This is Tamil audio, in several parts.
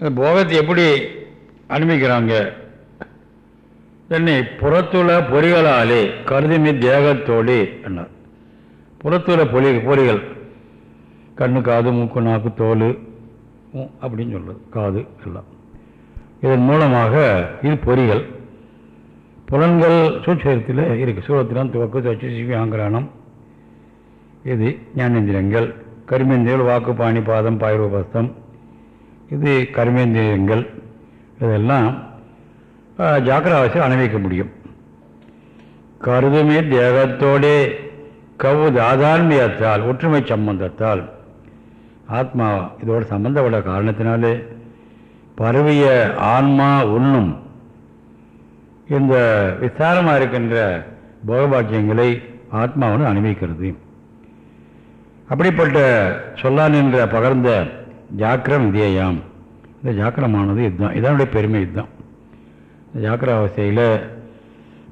இந்த போகத்தை எப்படி அனுபவிக்கிறாங்க? என்னை புறத்துள்ள பொறிகளாலே கருதுமி தேகத்தோடு என்னார். புறத்துள்ள பொலி பொறிகள். கண்ணு காது மூக்கு நாக்கு தோல் அப்படின்னு சொல்கிறது காது எல்லாம். இதன் மூலமாக இது பொறிகள். புலன்கள் சூட்சத்தில் இருக்குது சூழத்திலாம் துவக்கு தச்சு சிவி ஆங்கிரானம் இது ஞானேந்திரங்கள் கருமேந்திரங்கள் வாக்கு பாணி பாதம் பாய்ரூபஸ்தம். இது கர்மேந்திரியங்கள். இதெல்லாம் ஜாக்கிரவாசியில் அனுபவிக்க முடியும். கருதுமே தேகத்தோடே கவு தாதான்மியத்தால் ஒற்றுமை சம்பந்தத்தால் ஆத்மா இதோட சம்பந்தப்பட்ட காரணத்தினாலே பரவிய ஆன்மா உண்ணும். இந்த விசாரமாக இருக்கின்ற போகபாக்கியங்களை ஆத்மாவனு அனுபவிக்கிறது. அப்படிப்பட்ட சொல்லான் என்ற பகர்ந்த ஜாக்கிரம் இதேயாம் இந்த ஜாக்கிரமானது இதுதான். இதனுடைய பெருமை இதுதான். இந்த ஜாக்கிர அவஸ்தையில்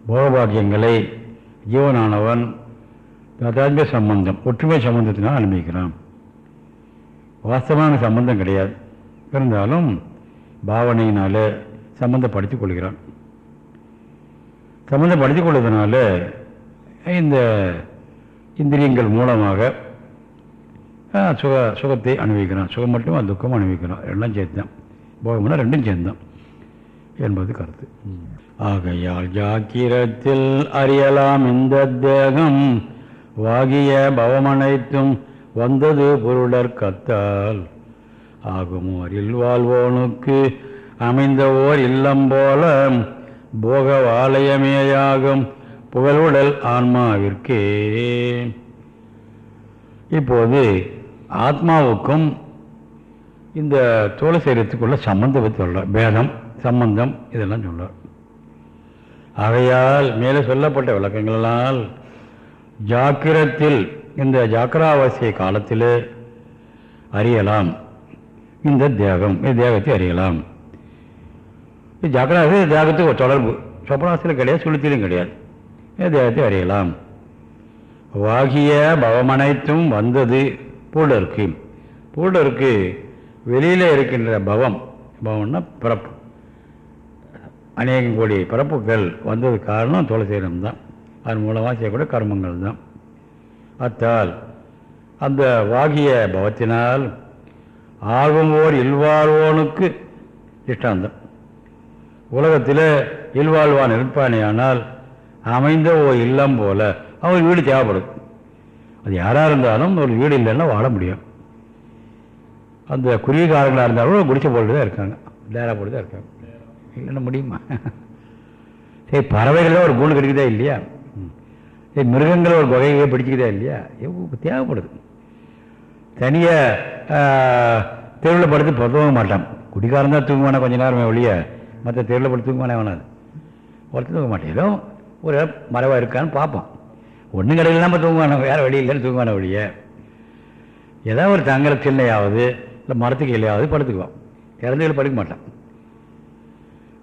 போகபாக்கியங்களை ஜீவனானவன் ததாத்மிய சம்பந்தம் ஒற்றுமை சம்பந்தத்தினால் அனுபவிக்கிறான். வாஸ்தவமான சம்பந்தம் கிடையாது. இருந்தாலும் பாவனையினால் சம்பந்தப்படுத்திக் கொள்கிறான். சம்பந்தப்படுத்திக் கொள்வதனால இந்த இந்திரியங்கள் மூலமாக சுக சுகத்தை அனுபவிக்கிறான் சுகம் மட்டுமே துக்கம் அனுபவிக்கிறான் எல்லாம் சேர்த்தான் போகம்னா ரெண்டும் சேர்ந்தான் என்பது கருத்து ஆகையால் ஜாக்கிரத்தில் அறியலாம் இந்த தேகம் வாகிய பவமனைத்தும் வந்தது பொருளர் கத்தால் ஆகுமோரில் வாழ்வோனுக்கு அமைந்த ஓர் இல்லம் போல போக வாலயமேயாகும் புகழுடல் ஆன்மாவிற்கே இப்போது ஆத்மாவுக்கும் இந்த தோழ சரீரத்துக்குள்ள சம்பந்தம் பற்றி சொல்கிறார் பேதம் சம்பந்தம் இதெல்லாம் சொல்கிறார் ஆகையால் மேலே சொல்லப்பட்ட விளக்கங்களால் ஜாக்கிரத்தில் இந்த ஜாக்கிராவாசிய காலத்தில் அறியலாம். இந்த தேகம் இந்த தேகத்தை அறியலாம். இது தேகத்துக்கு ஒரு தொடர்பு. சொப்பனாசிலும் கிடையாது சுளுத்திலும் கிடையாது. இந்த தேகத்தை அறியலாம். வாகிய பவமனைத்தும் வந்தது. பூடருக்கு பூடருக்கு வெளியில் இருக்கின்ற பவம் பவம்னா பிறப்பு. அநேகம் கோடி பிறப்புகள் வந்தது காரணம் துளசீரம் தான். அதன் மூலமாக செய்யக்கூடிய கர்மங்கள் தான். அத்தால் அந்த வாகிய பவத்தினால் ஆர்வம் ஓர் இல்வாழ்வோனுக்கு இஷ்டாந்தம். உலகத்தில் இல்வாழ்வான் இருப்பானேயானால் அமைந்த ஓ இல்லம் போல அவன் வீடு தேவைப்படும். அது யாராக இருந்தாலும் ஒரு வீடு இல்லைன்னா வாழ முடியும். அந்த குருவிக்காரங்களாக இருந்தாலும் குடிச்ச போட்டு தான் இருக்காங்க. டேரா போட்டு தான் இருக்காங்க. இல்லைன்னா முடியுமா? சரி பறவைகளில் ஒரு கூண்டு கிடைக்குதா இல்லையா? சரி மிருகங்களை ஒரு குகையை பிடிச்சிக்குதா இல்லையா? எவ்வளோ தேவைப்படுது. தனியாக தெருவில் படுத்து தூங்க மாட்டான். குடிக்காரன் தான் தூங்குவானா கொஞ்ச நேரமே ஒழிய மற்ற தெருவில் படுத்து தூங்குவானே வேணாது ஒருத்தர் தூங்க மாட்டேன். ஏதோ ஒரு மறைவாக இருக்கான்னு பார்ப்போம். ஒன்றும் கடையில் நம்ம தூங்குவானோ வேறு வழி இல்லைன்னு தூங்குவானே வழியே ஏதாவது ஒரு தங்கல சின்னையாவது இல்லை மரத்துக்கு இல்லையாவது படுத்துக்குவான் இறந்துகள் படுக்க மாட்டான்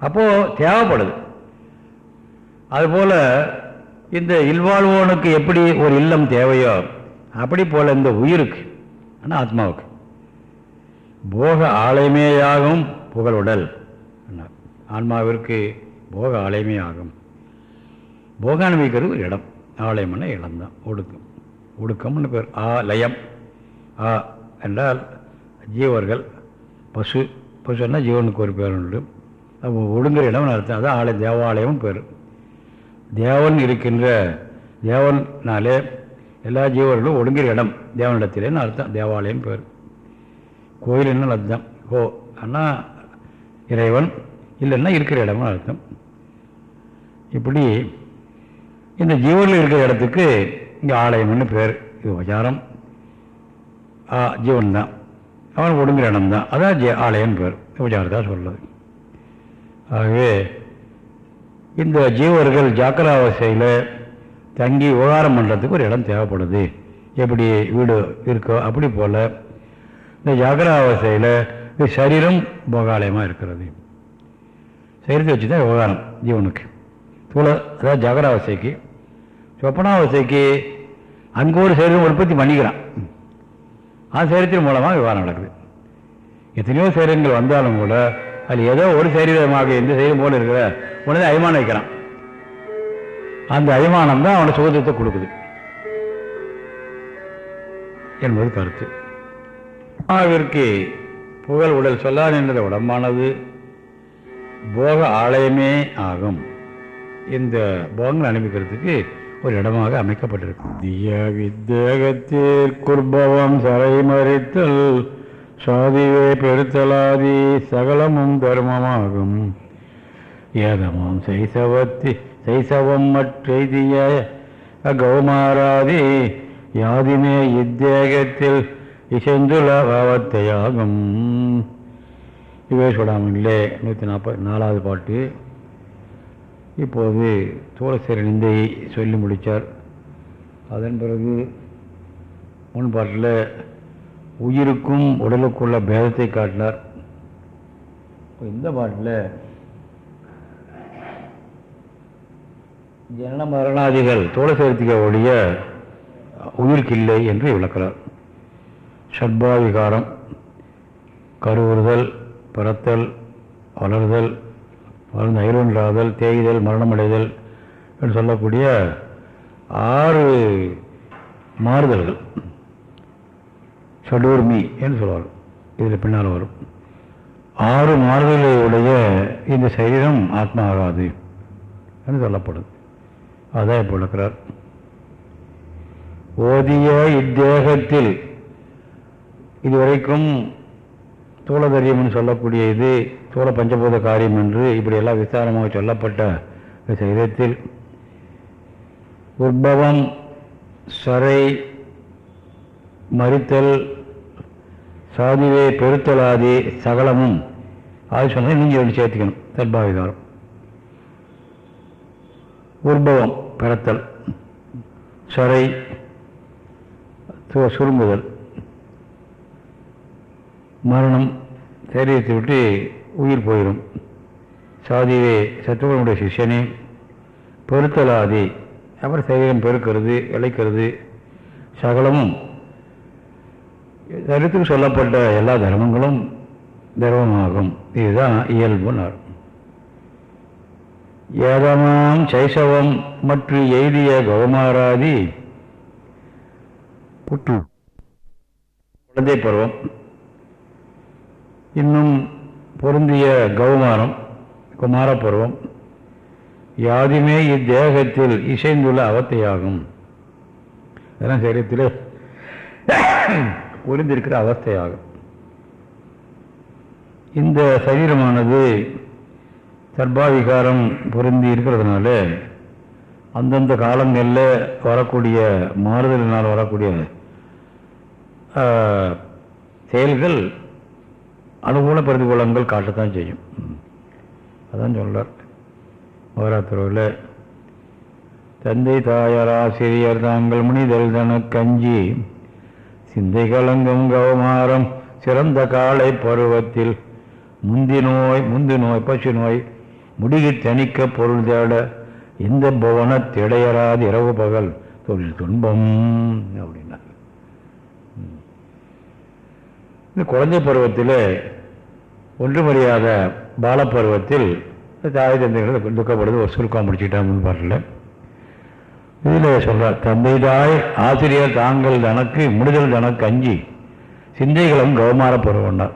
அப்போது தேவைப்படுது. அதுபோல் இந்த இல்வாழ்வோனுக்கு எப்படி ஒரு இல்லம் தேவையோ அப்படி போல் இந்த உயிருக்கு ஆனால் ஆத்மாவுக்கு. போக ஆலயமேயாகும் புகழுடல் உடல். ஆன்மாவிற்கு போக ஆலயமே ஆகும். போக அனுபவிக்கிறது ஒரு இடம். ஆலயம்னா இடம் தான் ஒடுக்கம். ஒடுக்கம்னு பேர். ஆ லயம். ஆ என்றால் ஜீவர்கள் பசு. பசுன்னா ஜீவனுக்கு ஒரு பேர் உண்டு. அப்போ ஒடுங்குற இடம்னு அர்த்தம்? அதான் ஆலயம். தேவாலயமும் பேர். தேவன் இருக்கின்ற தேவன்னாலே எல்லா ஜீவர்களும் ஒடுங்குற இடம் தேவனிடத்திலேன்னு அர்த்தம்? தேவாலயம் பேர். கோயில் என்ன அர்த்தம்? ஓ அண்ணா இறைவன் இல்லைன்னா இருக்கிற இடம்னு அர்த்தம். இப்படி இந்த ஜீவனில் இருக்கிற இடத்துக்கு இங்கே ஆலயம்னு பேர். இது உபச்சாரம் ஆ ஜீவன் தான். அவன் ஒடுங்குற இடம் தான். அதான் ஜீ ஆலயம் பேர். உபச்சாரத்தா சொல்லுது ஆகவே இந்த ஜீவர்கள் ஜாக்கிராவசையில் தங்கி விவகாரம் பண்ணுறதுக்கு ஒரு இடம் தேவைப்படுது. எப்படி வீடு இருக்கோ அப்படி போல் இந்த ஜாக்கிராவசையில் சரீரம் போகாலயமாக இருக்கிறது. சரீரத்தை வச்சு தான் விவகாரம் ஜீவனுக்கு. தூள அதாவது ஜாகராவசைக்கு சொப்பனாவசைக்கு அங்கே ஒரு சரீரம் உற்பத்தி பண்ணிக்கிறான். அந்த சரீரத்தின் மூலமாக விவகாரம் நடக்குது. எத்தனையோ சரீரங்கள் வந்தாலும் கூட அதில் ஏதோ ஒரு சரீரமாக எந்த சரீரம் போல இருக்கிற உடனே அபிமானம் வைக்கிறான். அந்த அபிமானம் தான் அவனை சுகத்தை கொடுக்குது. என்பது கருத்து. ஆவிற்கு புகழ் உடல் சொல்லான் என்ற உடம்பானது. போக ஆலயமே ஆகும். இந்த போகங்கள் அனுப்பிக்கிறதுக்கு ஒரு இடமாக அமைக்கப்பட்டிருக்கும் திய வித்தேகத்தில் குர்பவம் சரை மறித்தல் சாதிவே பெருத்தலாதி சகலமும் தர்மமாகும். ஏதமும் சைசவத்தி சைசவம் மற்றெய்திய கௌமாராதி யாதிமே இத்தேகத்தில் இசைந்துள்ள பாவத்தையாகும். இவே சொல்லாமலே நூற்றி நாற்பது நாலாவது பாட்டு. இப்போது தோலசேர நிந்தையை சொல்லி முடித்தார் அதன் பிறகு முன்பாட்டில் உயிருக்கும் உடலுக்குள்ள பேதத்தை காட்டினார். இப்போ இந்த பாட்டில் ஜனன மரணாதிகள் தோலசேர்த்திக்க ஒழிய உயிருக்கு இல்லை என்று விளக்கிறார். ஷட்பாவிகாரம் கருவுறுதல் பிறத்தல் வளர்தல் வாழ்ந்த ஐரோன்றாதல் தேய்தல் மரணமடைதல் என்று சொல்லக்கூடிய ஆறு மாறுதல்கள். சடூர்மி என்று சொல்வார் இதில் பின்னால் வரும். ஆறு மாறுதலை உடைய இந்த சரீரம் ஆத்மா ஆகாது என்று சொல்லப்படுது. அதான் இப்போ ஓதிய இத்தேகத்தில் இதுவரைக்கும் தூளதரியம் என்று சொல்லக்கூடிய இது தூள பஞ்சபூத காரியம் என்று இப்படியெல்லாம் விசாரமாக சொல்லப்பட்ட விதத்தில் உற்பவம் சரை மறித்தல் சாதிவே பெருத்தலாதி சகலமும் அது சொன்னதை நீங்கள் ஒன்று சேர்த்துக்கணும். தற்பாவிகாரம் உற்பவம் பிறத்தல் சரை சுருங்குதல் மரணம் சரீரத்தை விட்டு உயிர் போயிடும் சாதிவே சத்துவனுடைய சிஷ்யனே பெருத்தலாதி அப்புறம் சரீரம் பெருக்கிறது இழைக்கிறது சகலமும் தரித்துக்கு சொல்லப்பட்ட எல்லா தர்மங்களும் தர்மமாகும். இதுதான் இயல்புனார் ஏதமாம் சைசவம் மற்றும் எய்திய கௌமாராதி புற்று குழந்தை பருவம். இன்னும் பொருந்திய கௌமாரம் குமாரப்பருவம் யாதுமே இத்தேகத்தில் இசைந்துள்ள அவத்தையாகும் இதெல்லாம் சரீரத்தில் பொருந்திருக்கிற அவஸ்தையாகும். இந்த சரீரமானது சர்பாவிகாரம் பொருந்தி இருக்கிறதுனால அந்தந்த காலங்களில் வரக்கூடிய மாறுதலினால் வரக்கூடிய செயல்கள் அனுகூல பிரதிகூலங்கள் காட்டத்தான் செய்யும். அதான் சொல்றார். நவராத்திரியில் தந்தை தாயார் ஆசிரியர் தாங்கள் முனிதல் தன கஞ்சி சிந்தை கலங்கும் கவமாரம் சிறந்த காலை பருவத்தில் முந்தி நோய் முந்தி நோய் பசு நோய் முடிகி தணிக்க பொருள் தேட இந்த புவன திடையராது இரவு பகல் தொழில் துன்பம் அப்படின்னு. இந்த குழந்தை பருவத்தில் ஒன்றுமறியாத பாலப்பருவத்தில் தாய் தந்தைகள் துக்கப்படுது ஒரு சுருக்கம் முடிச்சுக்கிட்டா முன்பாட்டில் இதில் சொல்கிறார் தந்தை தாய் ஆசிரியர் தாங்கள் தனக்கு முடிதல் தனக்கு அஞ்சி சிந்தைகளும் கௌமார பருவம்னார்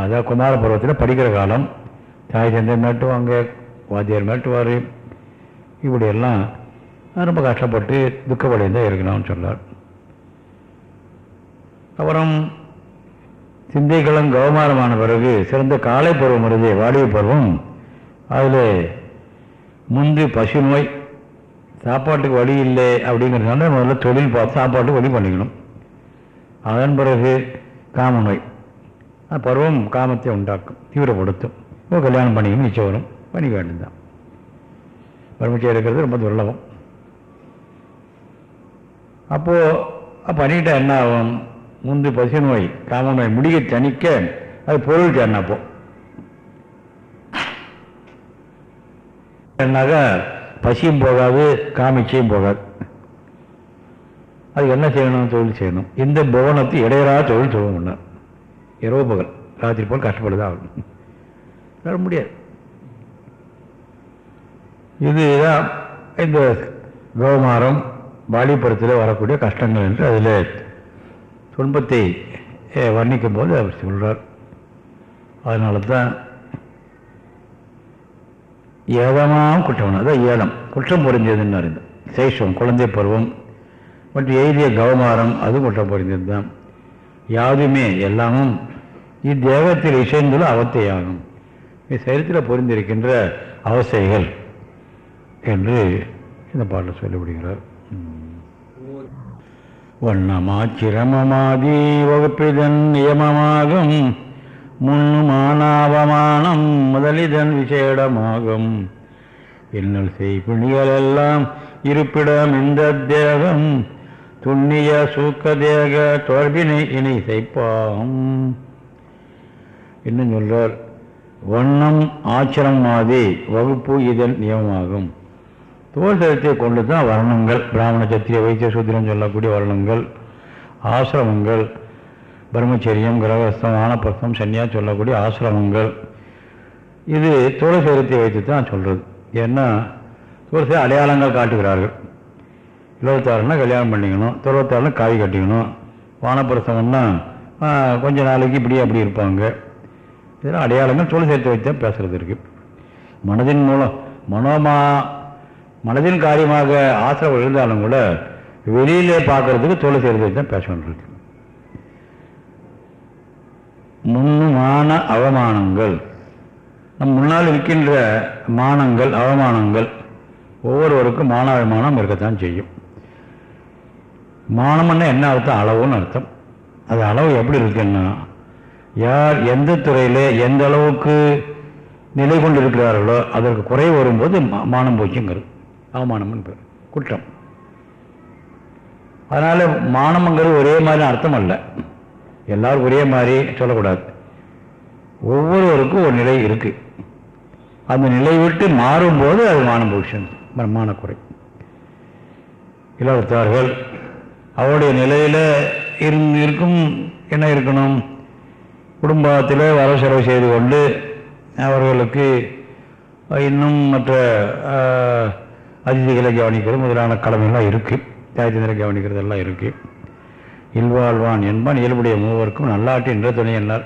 அதாவது குமார பருவத்தில் படிக்கிற காலம் தாய் தந்தை மேட்டுவாங்க வாத்தியார் மேட்டுவார் இப்படியெல்லாம் ரொம்ப கஷ்டப்பட்டு துக்கப்படைந்தான் இருக்கணும்னு சொன்னார் அப்புறம் சிந்தைகளும் கவமானமான பிறகு சிறந்த காலை பருவம் வருது வாடிய பருவம். அதில் முந்து பசு நோய் சாப்பாட்டுக்கு வழி இல்லை அப்படிங்கிறதுனால முதல்ல தொழில் பார்த்து சாப்பாட்டுக்கு வழி பண்ணிக்கணும். அதன் பிறகு காம நோய். பருவம் காமத்தை உண்டாக்கும் தீவிரப்படுத்தும். இப்போ கல்யாணம் பண்ணிக்கணும் நிச்சயம் வரும். பண்ணிக்க வேண்டியதுதான். பிரம்மச்சேரி இருக்கிறது ரொம்ப துர்லபம். அப்போது பண்ணிக்கிட்டால் என்ன ஆகும்? முந்து பசி நோய் காம நோய் முடிய தணிக்க அது பொருள் தேர்னா அப்போ பசியும் போகாது காமிச்சையும் போகாது. அது என்ன செய்யணும்? தொழில் செய்யணும். இந்த புவனத்தை இடையரா தொழில் செய்யணும் இரவு பகல் ராத்திரி போல் கஷ்டப்படுதான் ஆகணும். வர முடியாது. இதுதான் இந்த கௌமாரம் வாலிபுரத்தில் வரக்கூடிய கஷ்டங்கள் என்று அதில் துன்பத்தை வர்ணிக்கும் போது அவர் சொல்கிறார் அதனால தான் ஏதமாக குற்றம் அதான் ஏலம். குற்றம் புரிஞ்சதுன்னு அறிந்தோம் சேஷம் குழந்தை பருவம் மற்றும் எய்திய கவமாரம் அதுவும் குற்றம் புரிஞ்சது தான் யாதுமே எல்லாமும் இத்தேகத்தில் இசைந்துள்ள அவத்தையாகும். சரீரத்தில் பொருந்திருக்கின்ற அவசைகள் என்று இந்த பாட்டில் சொல்லிவிடுகிறார். வண்ணமாச்சிரமமாதி வகுப்பிதன் நியமமாகும். முன்னுமானாபமானம் முதலிதன் விசேடமாகும். என்னல் செய்பிணிகளெல்லாம் இருப்பிடம் இந்த தேகம். துண்ணிய சூக்க தேக தொடர்பினை இணை செய்ப்பாம். என்ன சொல்றார் வண்ணம் ஆச்சிரம் மாதி வகுப்பு இதன் நியமமாகும். தோல் சரத்தை கொண்டு தான் வர்ணங்கள். பிராமண சத்திரிய வைத்திய சூத்திரம் சொல்லக்கூடிய வர்ணங்கள் ஆசிரமங்கள் பிரம்மச்சரியம் கிரகஸ்தம் ஆனப்பஸ்தம் சன்னியா சொல்லக்கூடிய ஆசிரமங்கள். இது தோல் சரத்தை வைத்து தான் சொல்கிறது ஏன்னா தோல் சேர அடையாளங்கள் காட்டுகிறார்கள். இருபத்தாறுனா கல்யாணம் பண்ணிக்கணும். தொண்ணூத்தாறுனா காய் கட்டிக்கணும். வானப்பிரசவம்னா கொஞ்ச நாளைக்கு இப்படி அப்படி இருப்பாங்க. இதெல்லாம் அடையாளங்கள் தோல் சேர்த்து வைத்து தான் பேசுகிறது இருக்குது மனதின் மூலம் மனோமா மனதின் காரியமாக ஆசிரம் இருந்தாலும் கூட வெளியிலே பார்க்கறதுக்கு தொழில் செய்கிறது தான் பேச வேண்டியிருக்கு முன்னுமான அவமானங்கள். நம் முன்னால் இருக்கின்ற மானங்கள் அவமானங்கள் ஒவ்வொருவருக்கும் மான அவமானம் இருக்கத்தான் செய்யும். மானம்னா என்ன அர்த்தம்? அளவுன்னு அர்த்தம். அது அளவு எப்படி இருக்குன்னா யார் எந்த துறையில் எந்த அளவுக்கு நிலை கொண்டு இருக்கிறார்களோ அதற்கு குறை வரும்போது மானம் போச்சுங்கிறது. அவமானம் என்பது குற்றம். அதனால் மானம்ங்கிறது ஒரே மாதிரி அர்த்தம் அல்ல. எல்லாரும் ஒரே மாதிரி சொல்லக்கூடாது. ஒவ்வொருவருக்கும் ஒரு நிலை இருக்குது அந்த நிலை விட்டு மாறும்போது அது மானம் புருஷன் மானக்குறை. இளவத்தார்கள் அவருடைய நிலையில் இருந்து இருக்கும் என்ன இருக்கணும்? குடும்பத்தில் வரவு செலவு செய்து கொண்டு அவர்களுக்கு இன்னும் மற்ற ஆஹ், அதிதிகளை கவனிக்கிறது முதலான கடமைகள்லாம் இருக்குது தாய்த்தந்திரை கவனிக்கிறதெல்லாம் இருக்குது இல்வாழ்வான் என்பான் இயல்புடைய மூவருக்கும் நல்லாட்டி என்ற துணை என்னார்.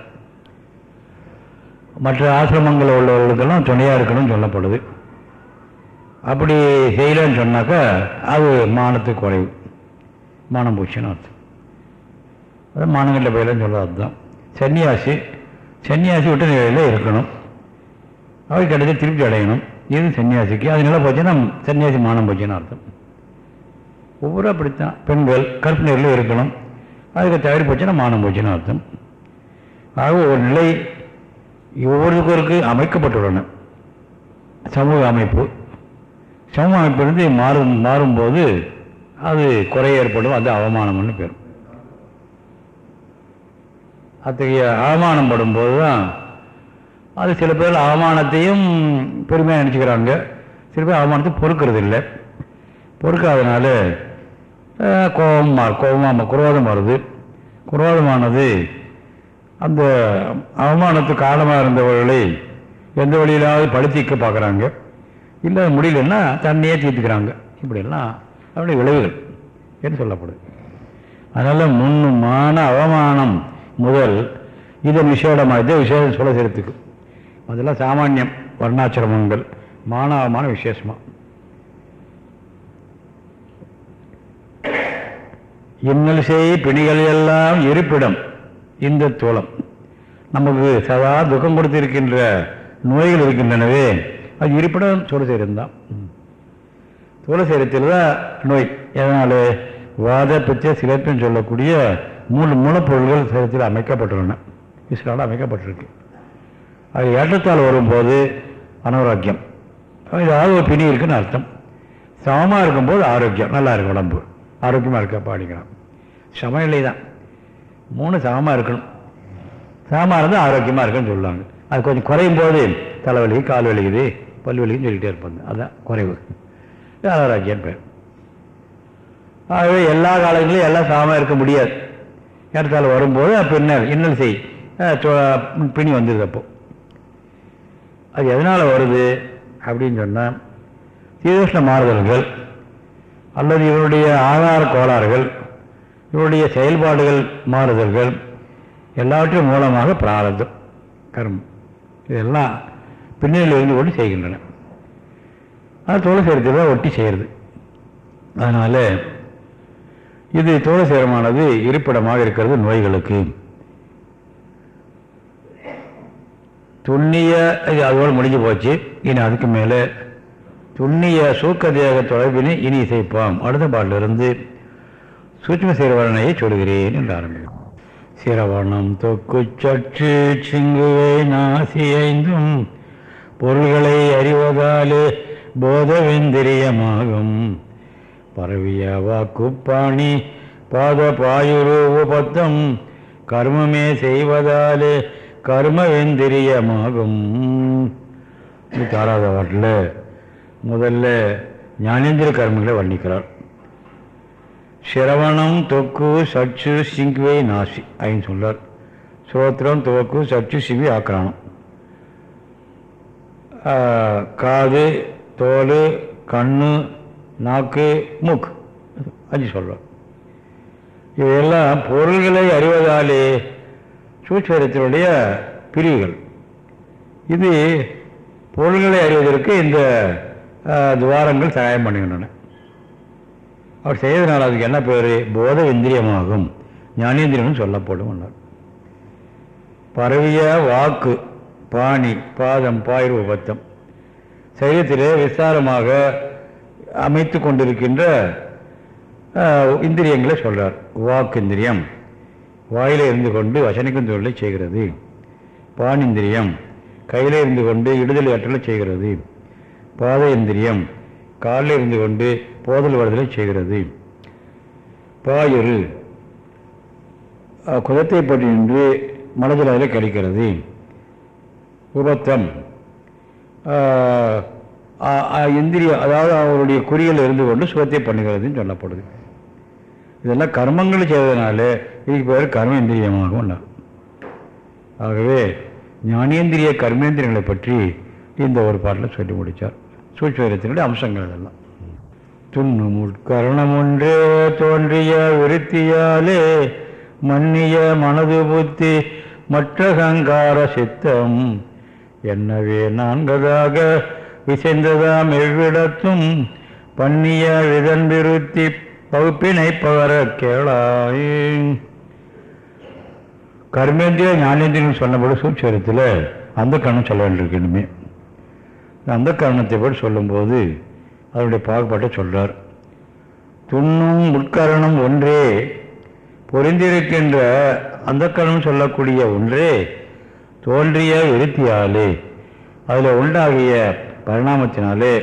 மற்ற ஆசிரமங்களில் உள்ளவர்களுக்கெல்லாம் துணையாக இருக்கணும்னு சொல்லப்படுது. அப்படி செய்யலன்னு சொன்னாக்கா அது மானத்துக்கு குறைவு. மானம் பூச்சின்னு அர்த்தம். அது மானங்களில் போயிலன்னு சொல்ல அதுதான். சன்னியாசி சன்னியாசி விட்டு நிலையில் இருக்கணும். அவர் கிடைச்சி திருப்தி அடையணும். இது சன்னியாசிக்கு அது நிலை போச்சுன்னா சன்னியாசி மானம் போச்சுன்னு அர்த்தம். ஒவ்வொரு அப்படித்தான். பெண்கள் கற்பனையில் இருக்கணும். அதுக்கு தயார் போச்சுன்னா மானம் போச்சுன்னு அர்த்தம். ஆக ஒரு நிலை ஒவ்வொருவருக்கு அமைக்கப்பட்டுள்ளன. சமூக அமைப்பு. சமூக அமைப்பிலிருந்து மாறும் மாறும்போது அது குறை ஏற்படும் அது அவமானம்னு பேர் அத்தகைய அவமானம் படும்போது தான் அது சில பேர் அவமானத்தையும் பெருமையாக நினச்சிக்கிறாங்க. சில பேர் அவமானத்தை பொறுக்கிறது இல்லை பொறுக்காதனால அஹ், கோபம் கோபமாக குரோதம் வருது. குரோதமானது அந்த அவமானத்துக்கு காரணமாக இருந்தவர்களை எந்த வழியிலாவது பழித்திக்க பார்க்குறாங்க. இல்லை முடியலன்னா தண்ணியே தீர்த்துக்கிறாங்க. இப்படியெல்லாம் அவருடைய விளைவுகள் என்று சொல்லப்படுது. அதனால் முன்னுமான அவமானம் முதல் இதன் விசேடமாக இதை விசேஷம் சொல்ல சேர்த்துக்கு அதெல்லாம் சாமானியம் வர்ணாசிரமங்கள் மாணவமான விசேஷமாக இன்னல் செய் பிணிகள் எல்லாம் இருப்பிடம் இந்த தோளம் நமக்கு சதா துக்கம் கொடுத்திருக்கின்ற நோய்கள் இருக்கின்றனவே அது இருப்பிடம் சோழசேரம் தான் சோழசேரத்தில் தான் நோய். எதனால்? வாத பிச்சை சிறப்புன்னு சொல்லக்கூடிய மூணு மூலப்பொருள்கள் சேரத்தில் அமைக்கப்பட்டுள்ளன. இஸ்ரால் அமைக்கப்பட்டிருக்கு. அது ஏற்றத்தால் வரும்போது அனாரோக்கியம். ஏதாவது ஒரு பிணி இருக்குன்னு அர்த்தம். சமமாக இருக்கும்போது ஆரோக்கியம். நல்லா இருக்கு உடம்பு. ஆரோக்கியமாக இருக்க பாடிக்கலாம் சமநிலை தான் மூணு சமமாக இருக்கணும். சமமாக இருந்தால் ஆரோக்கியமாக இருக்குன்னு சொல்லுவாங்க. அது கொஞ்சம் குறையும் போது தலைவலி கால் வலிக்குது பல் வலிக்குன்னு சொல்லிகிட்டே இருப்பாங்க. அதுதான் குறைவு. அனாரோக்கியம் பேர். ஆகவே எல்லா காலங்களிலும் எல்லாம் சமமாக இருக்க முடியாது. ஏற்றத்தால் வரும்போது பின்னர் இன்னல் செய். பிணி வந்துடுது அப்போது அது எதனால் வருது அப்படின்னு சொன்னால் சீதோஷ்ண மாறுதல்கள் அல்லது இவருடைய ஆதார கோளாறுகள் இவருடைய செயல்பாடுகள் மாறுதல்கள் எல்லாவற்றின் மூலமாக பிராரதம் கர்மம். இதெல்லாம் பின்னணியில் இருந்து கொண்டு செய்கின்றன. அது தோழசேரத்தில் தான் ஒட்டி செய்கிறது அதனால் இது தோழசேரமானது இருப்பிடமாக இருக்கிறது நோய்களுக்கு. துண்ணிய இது அதோடு முடிஞ்சு போச்சு. இனி அதுக்கு மேலே துண்ணிய சூக்க தேக தொடர்பினை இனி இசைப்பாம். அடுத்த பாட்டிலிருந்து சூட்சம சீரவரணையை சொல்கிறேன் என்று ஆரம்பிக்கும் சிரவணம் தொக்கு சற்று சிங்குவை நாசி ஐந்தும் பொருள்களை அறிவதாலே போதவெந்திரியமாகும். பரவிய வாக்குப்பாணி பாத பாயுரு உபத்தம் கர்மமே செய்வதாலே கர்மவேந்திரியமாகும். தாராத பாட்டில் முதல்ல ஞானேந்திர கர்மங்களை வர்ணிக்கிறார். சிரவணம் தொக்கு சச்சு சிங்குவை நாசி அப்படின்னு சொல்றார். சோத்திரம் துவக்கு சச்சு சிவி ஆக்கிரணம் காது தோல் கண்ணு நாக்கு மூக்கு. அஞ்சு சொல்கிறோம் இவையெல்லாம் பொருள்களை அறிவதாலே சூட்சரத்தினுடைய பிரிவுகள். இது பொருள்களை அறிவதற்கு இந்த துவாரங்கள் சகாயம் பண்ணுகின்றன. அவர் செய்ததுனால அதுக்கு என்ன பேர்? போத இந்திரியமாகும். ஞானேந்திரியம்னு சொல்லப்படும் என்றார். பரவிய வாக்கு பாணி பாதம் பாயிர் உபத்தம் சரீரத்திலே விசாரமாக அமைத்து கொண்டிருக்கின்ற இந்திரியங்களை சொல்கிறார் வாக்கு இந்திரியம். வாயில இருந்து கொண்டு வசனிக்கும் தொழிலை செய்கிறது. பானிந்திரியம் கையில் இருந்து கொண்டு இடுதல் ஏற்றலை செய்கிறது. பாத இந்திரியம் காலில் இருந்து கொண்டு போதல் வருதலை செய்கிறது. பாயுறு குதத்தை பற்றி நின்று மனதில் கழிக்கிறது. உபத்தம் இந்திரியம் அதாவது அவருடைய குறியில் இருந்து கொண்டு சுகத்தை பண்ணுகிறதுன்னு சொல்லப்படுது. இதெல்லாம் கர்மங்கள் செய்வதனால இதுக்கு பேர் கர்மேந்திரியமாக இந்திரியமாகும் ஆகவே ஞானேந்திரிய கர்மேந்திரியங்களை பற்றி இந்த ஒரு பாட்டில் சொல்லி முடித்தார் சூழ்ச்சிவரத்தினுடைய அம்சங்கள் அதெல்லாம் துண்ணு உட்கரணம் ஒன்றே தோன்றிய விருத்தியாலே மன்னிய மனது புத்தி மற்றகங்கார சித்தம். என்னவே நான்கதாக விசைந்ததாம் எவ்விடத்தும் பண்ணிய விதன்பிருத்தி பகுப்பினை பவர கேளாயே கர்மேந்திரிய ஞானேந்திரன் சொன்னபடி சூட்சரத்தில் அந்த கரணம் சொல்ல வேண்டியிருக்கணுமே அந்த கரணத்தை பற்றி சொல்லும்போது அதனுடைய பாகுபாட்டை சொல்கிறார் துண்ணும் உட்கரணம் ஒன்றே பொருந்திருக்கின்ற அந்த கரணம் சொல்லக்கூடிய ஒன்றே தோன்றிய எழுத்தியாலே அதில் உண்டாகிய பரிணாமத்தினாலே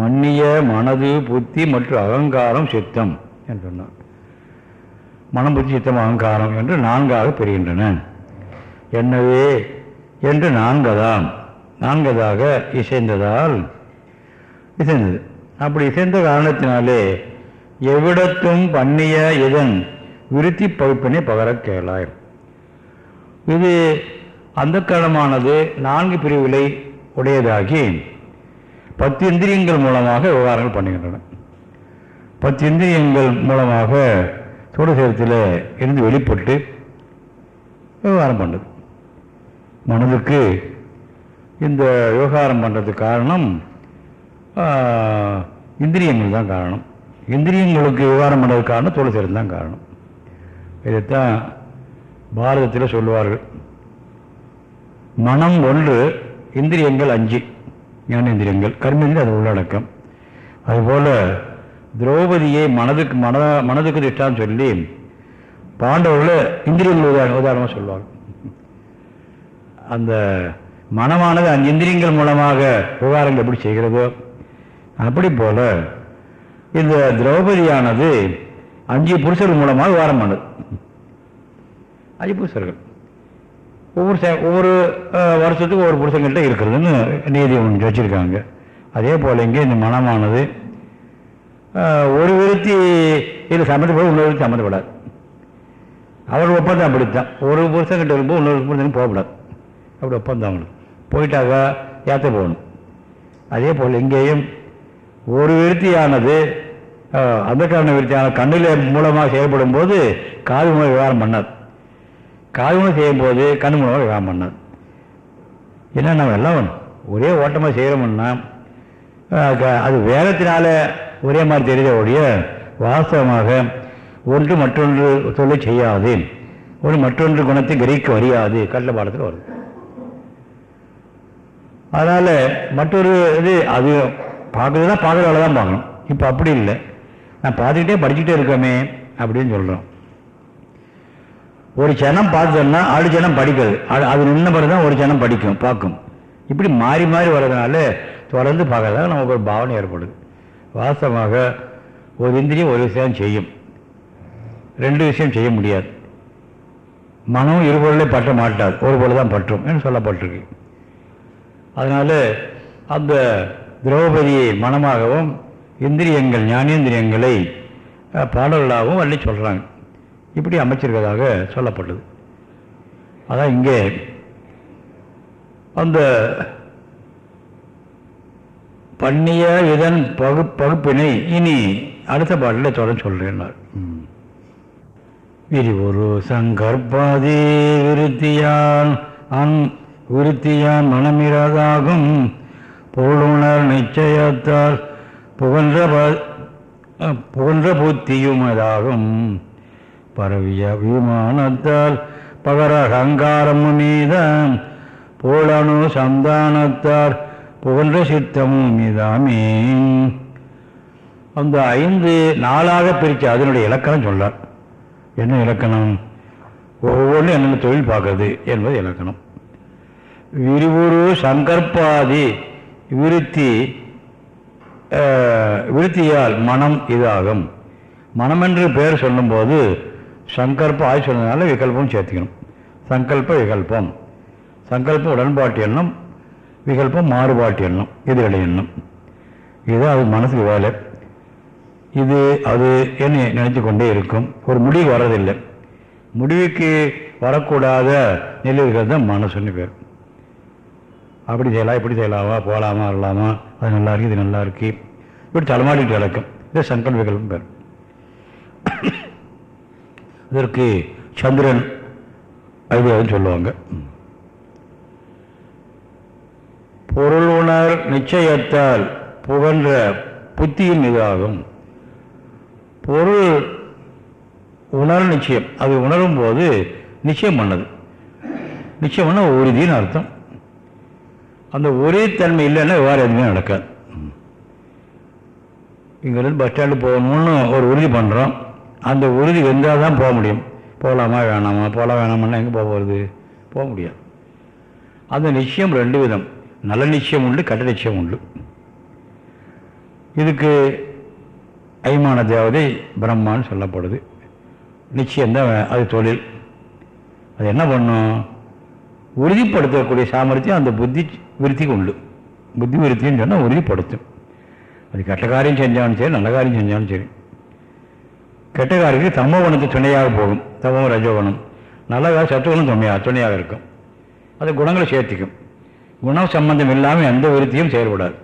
மன்னிய மனது புத்தி மற்றும் அகங்காரம் சித்தம் என்று சொன்னார். மனம் புத்தி சித்தம் அகங்காரம் என்று நான்காக பெறுகின்றன என்னவே? என்று நான்கதாம். நான்கதாக இசைந்ததால் இசைந்தது. அப்படி இசைந்த காரணத்தினாலே எவ்விடத்தும் பண்ணிய இதன் விருத்தி பகுப்பினை பகர கேளாய். இது அந்த காலமானது நான்கு பிரிவுகளை உடையதாகி பத்து இந்திரியங்கள் மூலமாக விவகாரங்கள் பண்ணுகின்றன. பத்து இந்திரியங்கள் மூலமாக சூடசேரத்தில் இருந்து வெளிப்பட்டு விவகாரம் பண்ணுது. மனதுக்கு இந்த விவகாரம் பண்ணுறதுக்கு காரணம் இந்திரியங்கள் தான் காரணம். இந்திரியங்களுக்கு விவகாரம் பண்ணுறதுக்கு காரணம் தோழசேரம் தான் காரணம். இதைத்தான் பாரதத்தில் சொல்லுவார்கள். மனம் ஒன்று இந்திரியங்கள் அஞ்சு. ஞானேந்திரியங்கள் கர்மேந்திரம் அது உள்ளடக்கம். அதுபோல் திரௌபதியை மனதுக்கு மன மனதுக்கு திட்டான்னு சொல்லி பாண்டவர்கள் இந்திரியங்கள் உதாரணம் உதாரணமாக சொல்லுவாங்க. அந்த மனமானது அந்த இந்திரியங்கள் மூலமாக விவகாரங்கள் எப்படி செய்கிறதோ அப்படி போல இந்த திரௌபதியானது அஞ்சு புருஷர்கள் மூலமாக விவகாரம் பண்ணுது. அஞ்சு புருஷர்கள். ஒவ்வொரு ஒவ்வொரு வருஷத்துக்கு ஒவ்வொரு புருஷங்கள்கிட்ட இருக்கிறதுன்னு நீதி ஒன்று வச்சுருக்காங்க. அதே போல் இங்கே இந்த மனமானது ஒரு விருத்தி இது சம்மந்தப்படும் இன்னொரு விருத்தி சம்மந்தப்படாது. அவர் ஒப்பந்தம் அப்படித்தான் ஒரு புருஷன் கிட்ட வரும்போது இன்னொரு புருஷன் போகக்கூடாது. அப்படி ஒப்பந்தம் அவங்களுக்கு. போயிட்டாக்கா ஏற்ற போகணும். அதே போல் இங்கேயும் ஒரு விருத்தியானது அந்த காரண விருத்தியான கண்ணில் மூலமாக செயல்படும் போது காது மூலம் விவகாரம் பண்ணாது காது மூலம் செய்யும் போது கண் மூலமாக விவகாரம் பண்ணாது ஏன்னா நம்ம எல்லாம் ஒரே ஓட்டமாக செய்கிறோம்னா அது வேகத்தினால ஒரே மாதிரி தெரியுதே ஒழிய வாஸ்தவமாக ஒன்று மற்றொன்று சொல்ல செய்யாது. ஒன்று மற்றொன்று குணத்தை கிரகிக்க வரியாது கடல பாடத்தில் வருது. அதனால் மற்றொரு இது அது பார்க்குறதுனா பார்க்குற வேலை தான் பார்க்கணும். இப்போ அப்படி இல்லை. நான் பார்த்துக்கிட்டே படிச்சுட்டே இருக்கோமே அப்படின்னு சொல்கிறோம் ஒரு ஜனம் பார்த்தோன்னா ஆடு ஜனம் படிக்காது. அது அது நின்ன பிறகு தான் ஒரு ஜனம் படிக்கும் பார்க்கும். இப்படி மாறி மாறி வர்றதுனால தொடர்ந்து பார்க்கறதால நமக்கு ஒரு பாவனை ஏற்படுது. வாசமாக ஒரு இந்திரியம் ஒரு விஷயம் செய்யும். ரெண்டு விஷயம் செய்ய முடியாது. மனம் இருபொருளே பற்ற மாட்டாது. ஒரு பொருள் தான் பற்றும் என்று சொல்லப்பட்டிருக்கு. அதனால் அந்த திரௌபதியை மனமாகவும் இந்திரியங்கள் ஞானேந்திரியங்களை பாடல்களாகவும் வள்ளி சொல்கிறாங்க இப்படி அமைச்சிருக்கிறதாக சொல்லப்பட்டது. அதான் இங்கே அந்த பண்ணிய இதன் பகு பகுப்பினை இனி அடுத்த பாட்டில் தொடர்ந்து விரி ஒரு சங்கற்பாதி விருத்தியான் அன் விருத்தியான் மனமிராதாகும். பொருளுணர் நிச்சயத்தால் புகன்ற ப- புகன்ற புத்தியுமதாகும் பரவிய விமானத்தால் பகர அகங்காரம் மீதான் போலனு சந்தானத்தார் புகன்ற சித்தமும் இதாமே. அந்த ஐந்து நாளாக பிரித்து அதனுடைய இலக்கணம் சொல்லார். என்ன இலக்கணம்? ஒவ்வொன்றும் என்னென்ன தொழில் பார்க்கறது என்பது இலக்கணம். விரிவுரு சங்கற்பாதி விருத்தி விருத்தியால் மனம் இதாகும். மனம் என்று பெயர் சொல்லும்போது சங்கல்ப ஆய் சொன்னதுனால விகல்பம் சேர்த்துக்கணும். சங்கல்ப விகல்பம். சங்கல்ப உடன்பாட்டு எண்ணம் விகல்பம் மாறுபாட்டு எண்ணம் எதிரடை எண்ணம். இதுதான் அது மனசுக்கு வேலை. இது அது என்ன நினைத்து கொண்டே இருக்கும். ஒரு முடிவு வர்றதில்லை. முடிவுக்கு வரக்கூடாத நிலை இருக்கிறது தான் மனசுன்னு பேர். அப்படி செய்யலாம் இப்படி செய்யலாமா போகலாமா வரலாமா? அது நல்லா இருக்கு இது நல்லா இருக்கு. இப்படி தலைமாடிட்டு கிடக்கும். இது சங்கல் விகல்பம் பேர். இதற்கு சந்திரன் ஐடியாவும் சொல்லுவாங்க. பொருள் உணர் நிச்சயத்தால் புகன்ற புத்தியின் இதாகும். பொருள் உணர் நிச்சயம். அது உணரும் போது நிச்சயம் பண்ணது. நிச்சயம் பண்ண உறுதின்னு அர்த்தம். அந்த உறுதித்தன்மை இல்லைன்னா வேறு எதுவுமே நடக்காது. இங்கேருந்து பஸ் ஸ்டாண்டு போகணும்னு ஒரு உறுதி பண்ணுறோம் அந்த உறுதி இருந்தால் தான் போக முடியும். போகலாமா வேணாமா போகலாம் வேணாமான்னா எங்கே போக போகிறது போக முடியாது. அந்த நிச்சயம் ரெண்டு விதம். நல்ல நிச்சயம் உண்டு கெட்ட நிச்சயம் உண்டு. இதுக்கு ஐமான தேவதை பிரம்மான்னு சொல்லப்படுது. நிச்சயம்தான் அது தொழில். அது என்ன பண்ணும்? உறுதிப்படுத்தக்கூடிய சாமர்த்தியம் அந்த புத்தி விருத்திக்கு உண்டு. புத்தி விருத்தின்னு சொன்னால் உறுதிப்படுத்தும். அது கெட்ட காரியம் செஞ்சாலும் சரி நல்ல காரியம் செஞ்சாலும் சரி. கெட்ட காரியத்துக்கு தமோவனத்துக்கு துணையாக போகும். தமோ ரஜோகுணம் நல்ல காரியம் சத்துவனம் துணையாக துணையாக இருக்கும். அது குணங்களை சேர்த்திக்கும். குணம் சம்பந்தம் இல்லாமல் எந்த விருத்தியும் செயல்படாது.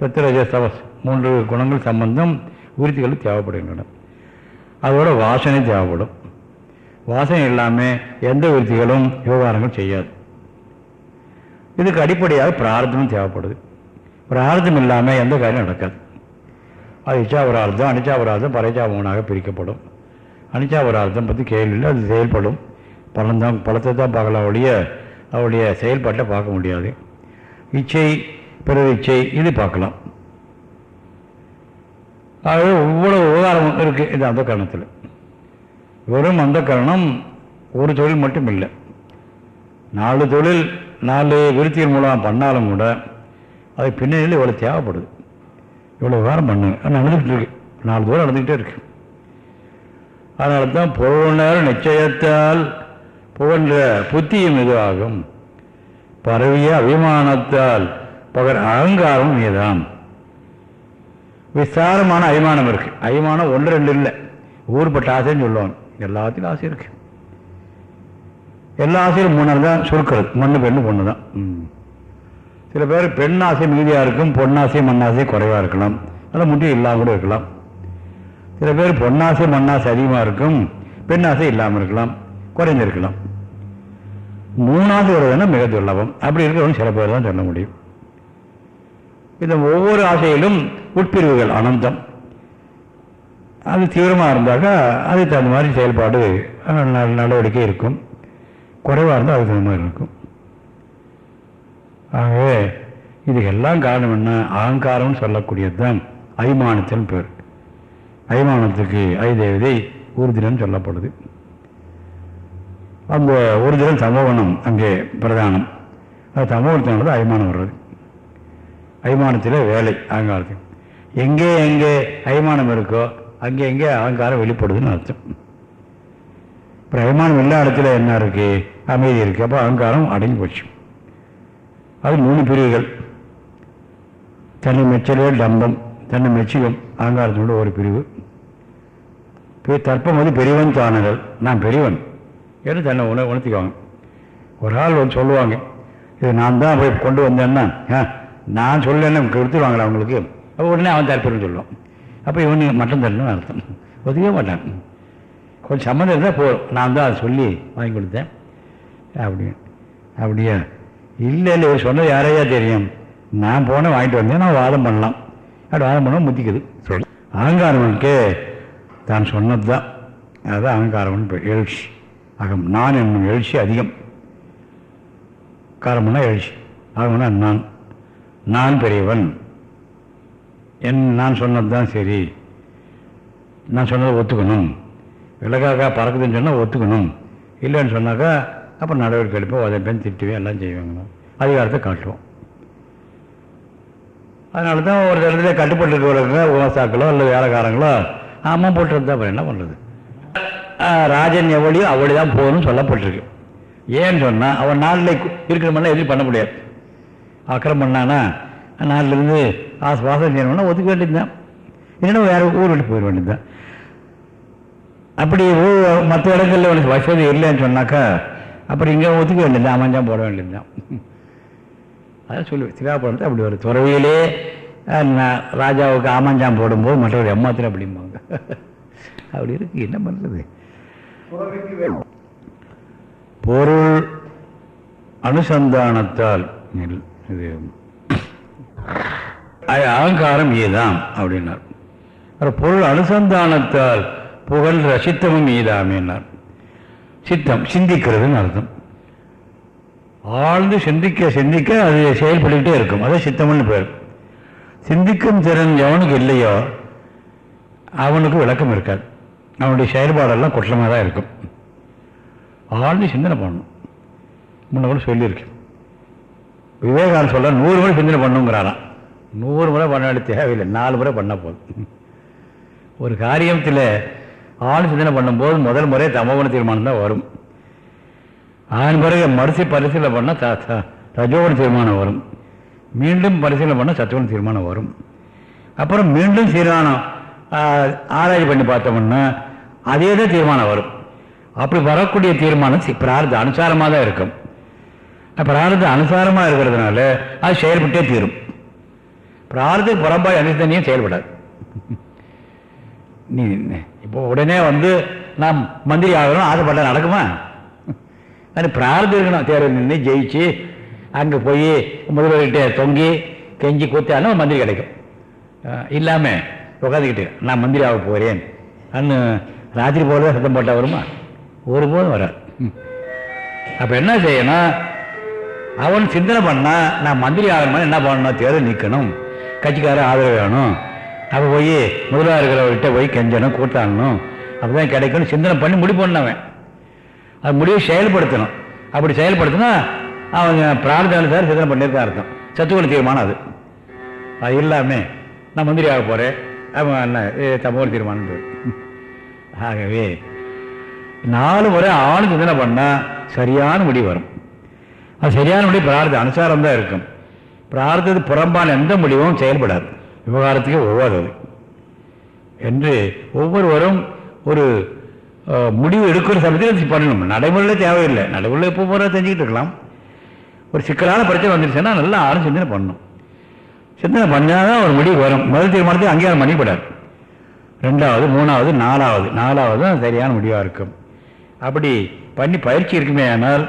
சத்திரஜ மூன்று குணங்கள் சம்பந்தம் விருத்திகள் தேவைப்படுகின்றன. அதோட வாசனை தேவைப்படும். வாசனை இல்லாமல் எந்த விருத்திகளும் விவகாரங்கள் செய்யாது. இதுக்கு அடிப்படையாக பிரார்த்தமும் தேவைப்படுது. பிரார்த்தம் இல்லாமல் எந்த காரியம் நடக்காது. அது இச்சாபரார்த்தம் அனிச்சாபரார்த்தம் பறைச்சாபவனாக பிரிக்கப்படும். அனிச்சாபரார்த்தம் பற்றி கேள்வியில் அது செயல்படும். பழந்தான் பழத்தை தான் பார்க்கலாம் ஒழிய அவருடைய செயல்பாட்டை பார்க்க முடியாது. இச்சை பிறகு இச்சை இது பார்க்கலாம். ஆகவே இவ்வளவு விவகாரம் இருக்குது இது அந்த காரணத்தில் வெறும் அந்த காரணம் ஒரு தொழில் மட்டும் இல்லை. நாலு தொழில் நாலு விருத்திகள் மூலம் பண்ணாலும் கூட அது பின்னணியில் இவ்வளோ தேவைப்படுது. இவ்வளோ விவகாரம் பண்ணுங்க. நடந்துகிட்டு இருக்கு. நாலு தூரம் நடந்துக்கிட்டே இருக்கு. அதனால தான் பொருள் நேரம் நிச்சயத்தால் புகழ்ந்த புத்தியும் இதுவாகும். பரவிய அபிமானத்தால் பகர் அகங்காரம் மீதாம் விசாரமான அபிமானம் இருக்கு. அபிமானம் ஒன்று ரெண்டு இல்லை. ஊர்பட்ட ஆசைன்னு சொல்லுவாங்க எல்லாத்திலும் ஆசை இருக்கு. எல்லா ஆசையும் மூணு தான் சுருக்கிறது. மண்ணு பெண்ணு பொண்ணு தான். சில பேர் பெண் ஆசை மிகுதியாக இருக்கும் பொன்னாசை மண்ணாசை குறைவாக இருக்கலாம். அதெல்லாம் முட்டி இல்லாமல் கூட இருக்கலாம். சில பேர் பொன்னாசை மண்ணாசை அதிகமாக இருக்கும். பெண் ஆசை இல்லாமல் இருக்கலாம். குறைந்திருக்கலாம் மூணாவது வருவதுனா மிக துர்லபம். அப்படி இருக்கிறவங்க சில பேர் தான் சொல்ல முடியும். இந்த ஒவ்வொரு ஆசையிலும் உட்பிரிவுகள் அனந்தம். அது தீவிரமாக இருந்தாக்கா அதுக்கு தகுந்த மாதிரி செயல்பாடு ந- நடவடிக்கை இருக்கும். குறைவாக இருந்தால் அதுக்கு தகுந்த மாதிரி இருக்கும். ஆகவே இதுக்கெல்லாம் காரணம் என்ன? அகங்காரம்னு சொல்லக்கூடியது தான் அய்மானத்தின் பேர். அய்மானத்துக்கு ஐதேவதை ஊர்தினம் சொல்லப்படுது. அந்த ஒரிஜினல் சமோகணம் அங்கே பிரதானம். அது சமோகத்தினால தான் அய்மானம் வர்றது. அய்மானத்தில் வேலை அகங்காரத்துக்கு எங்கே எங்கே அபிமானம் இருக்கோ அங்கே எங்கே அகங்காரம் வெளிப்படுதுன்னு அர்த்தம். இப்போ அபிமானம் எல்லா இடத்துல என்ன இருக்கு? அமைதி இருக்குது அப்போ அகங்காரம் அடங்கி போச்சு. அது மூணு பிரிவுகள். தன்னை மெச்சலே டம்பம் தன்னை மெச்சிகம் அகங்காரத்தினோட ஒரு பிரிவு. இப்போ தர்ப்பம் வந்து பெரியவன் தானங்கள் நான் பெரியவன். என்று தன்னை உண உணர்த்திக்குவாங்க? ஒரு ஆள் வந்து சொல்லுவாங்க இது நான் தான் போய் கொண்டு வந்தேன்னா ஆ, நான் சொல்லலன்னு கொடுத்துருவாங்களா அவங்களுக்கு? அப்போ உடனே அவன் தரப்பேன்னு சொல்லுவான். அப்போ இவனு மட்டும் தரணும்னு அர்த்தம். ஒதுக்கவே மாட்டான். கொஞ்சம் சம்மந்தம் இருந்தால் போதும். நான் தான் அதை சொல்லி வாங்கி கொடுத்தேன். அப்படி அப்படியா. இல்லை இல்லை இவர் சொன்னது யாரையா தெரியும்? நான் போனேன் வாங்கிட்டு வந்தேன் நான் வாதம் பண்ணலாம். அப்படி வாதம் பண்ண முத்திக்குது. சொல்லு. அகங்காரவனுக்கு தான் சொன்னது தான் அதுதான் அகங்காரவன் எழுச்சி. அகம் நான் என்னும் எழுச்சி அதிகம். காரம்னா எழுச்சி அகம்னா நான். நான் பெரியவன். என் நான் சொன்னது தான் சரி. நான் சொன்னதை ஒத்துக்கணும். விலகாக்கா பறக்குதுன்னு சொன்னால் ஒத்துக்கணும். இல்லைன்னு சொன்னாக்கா அப்போ நடவடிக்கை எடுப்போம் உதப்பேன் திட்டுவேன் எல்லாம் செய்வாங்க. அதிகாரத்தை காட்டுவோம். அதனால தான் ஒரு இடத்துல கட்டுப்பட்டு இருக்கிறவங்க உமசாக்களோ இல்லை வேலைக்காரங்களோ ஆமாம் போட்டுருந்தா அப்புறம் என்ன பண்ணுறது ராஜன் எவ்வளியோ அவளி தான் போகணும்னு சொல்லப்பட்டிருக்கு. ஏன்னு சொன்னால் அவன் நாளில் இருக்கிற மாதிரிலாம் எதுவும் பண்ண முடியாது. அக்கறம் பண்ணானா நாளிலேருந்து ஆசை வாசம் செய்யணும்னா ஒதுக்க வேண்டியது தான் இல்லைன்னா வேறு ஊர் விட்டு போயிட வேண்டியது தான் அப்படி மற்ற இடங்களில் உனக்கு வசதி இல்லைன்னு சொன்னாக்கா அப்புறம் இங்கே ஒத்துக்க வேண்டியது அமைஞ்சான் போட வேண்டியது தான் அதான் சொல்லுவேன். சிவாபுரத்தை அப்படி ஒரு துறவியிலே ராஜாவுக்கு ஆமஞ்சாம் போடும்போது மற்றவர் எம்மாத்திரம் அப்படிம்பாங்க. அப்படி இருக்குது என்ன பண்ணுறது பொருள் அனுசந்தானத்தால் இது அகங்காரம் ஈதாம் அப்படின்னார். பொருள் அனுசந்தானத்தால் புகழ் ரசித்தமும் ஈதாமேனார் சித்தம் சிந்திக்கிறதுன்னு அர்த்தம். ஆழ்ந்து சிந்திக்க சிந்திக்க அது செயல்பட்டுக்கிட்டே இருக்கும். அதே சித்தம்னு பேர். சிந்திக்கும் திறன் எவனுக்கு இல்லையோ அவனுக்கு விளக்கம் இருக்காது. அவனுடைய செயல்பாடெல்லாம் குற்றமாக தான் இருக்கும். ஆழ்ந்து சிந்தனை பண்ணணும். முன்ன கூட சொல்லியிருக்கேன். விவேகானந்த சொல்ல நூறு முறை சிந்தனை பண்ணுங்கிறாராம். நூறு முறை பண்ண வேண்டிய தேவையில்லை. நாலு முறை பண்ணால் போதும். ஒரு காரியத்தில் ஆள் சிந்தனை பண்ணும்போது முதல் முறை தமோகுண தீர்மானம் தான் வரும். அதன் பிறகு மறுசி பரிசீலனை பண்ணால் த ரஜோகுண தீர்மானம் வரும். மீண்டும் பரிசீலனை பண்ணால் சத்துவகுண தீர்மானம் வரும். அப்புறம் மீண்டும் சீரானம் ஆராய்ச்சி பண்ணி பார்த்தோம்னா அதே தான் தீர்மானம் வரும். அப்படி வரக்கூடிய தீர்மானம் பிரார்த்த அனுசாரமாக தான் இருக்கும். பிரார்த்த அனுசாரமாக இருக்கிறதுனால அது செயல்பட்டே தீரும். பிரார்த்த புறம்பாய் அனுசரணையும் செயல்படாது. நீ இப்போ உடனே வந்து நாம் மந்திரி ஆகணும் ஆசைப்பட்டா நடக்குமா? அது பிரார்த்தம் இருக்கணும். தேர்தல் நின்று ஜெயிச்சு அங்கே போய் முதல்வர்கிட்ட தொங்கி கெஞ்சி கூத்தாலும் மந்திரி கிடைக்கும். இல்லாமல் உட்காந்துக்கிட்டு நான் மந்திரி ஆக போகிறேன் அன்னு ராத்திரி போல சத்தம் போட்டால் வருமா? ஒருபோதும் வராது. அப்போ என்ன செய்யணும்? அவன் சிந்தனை பண்ணா நான் மந்திரி ஆகணும்னா என்ன பண்ணணும்? தேர்தல் நிற்கணும் கட்சிக்காரர் ஆதரவு வேணும். அப்போ போய் முதலாக இருக்கிறவர்கிட்ட போய் கெஞ்சணும் கூட்டாடணும் அப்பதான் கிடைக்கும்னு சிந்தனை பண்ணி முடிவு பண்ணவன். அது முடிவை செயல்படுத்தணும். அப்படி செயல்படுத்தினா அவங்க பிரார்த்தனை சார் சிந்தனை பண்ணியிருக்கா அர்த்தம். சத்துவன தீர்மானம் அது. அது இல்லாமல் நான் மந்திரி ஆக போகிறேன் அவன் என்ன தமிழ் தீர்மானம். ஆகவே நாலு முறை ஆண் சிந்தனை பண்ணால் சரியான முடிவு வரும். அது சரியான முடிவு பிரார்த்தனை அனுசாரம் தான் இருக்கும். பிரார்த்தது புறம்பான எந்த முடிவும் செயல்படாது. விவகாரத்துக்கு ஒவ்வாதது என்று ஒவ்வொருவரும் ஒரு முடிவு எடுக்கிற சமயத்தில் பண்ணணும். நடைமுறையில் தேவையில்லை. நடைமுறையில் எப்போ போகிற செஞ்சுக்கிட்டு இருக்கலாம். ஒரு சிக்கலான பிரச்சனை வந்துருச்சுன்னா நல்லா ஆளும் சிந்தனை பண்ணணும். சிந்தனை பண்ணால் தான் ஒரு முடிவு வரும். முதல் தீர்மானத்தை அங்கீகாரம் பண்ணிவிடாது ரெண்டாவது மூணாவது நாலாவது. நாலாவது தான் சரியான முடிவாக இருக்கும். அப்படி பண்ணி பயிற்சி இருக்குமே ஆனால்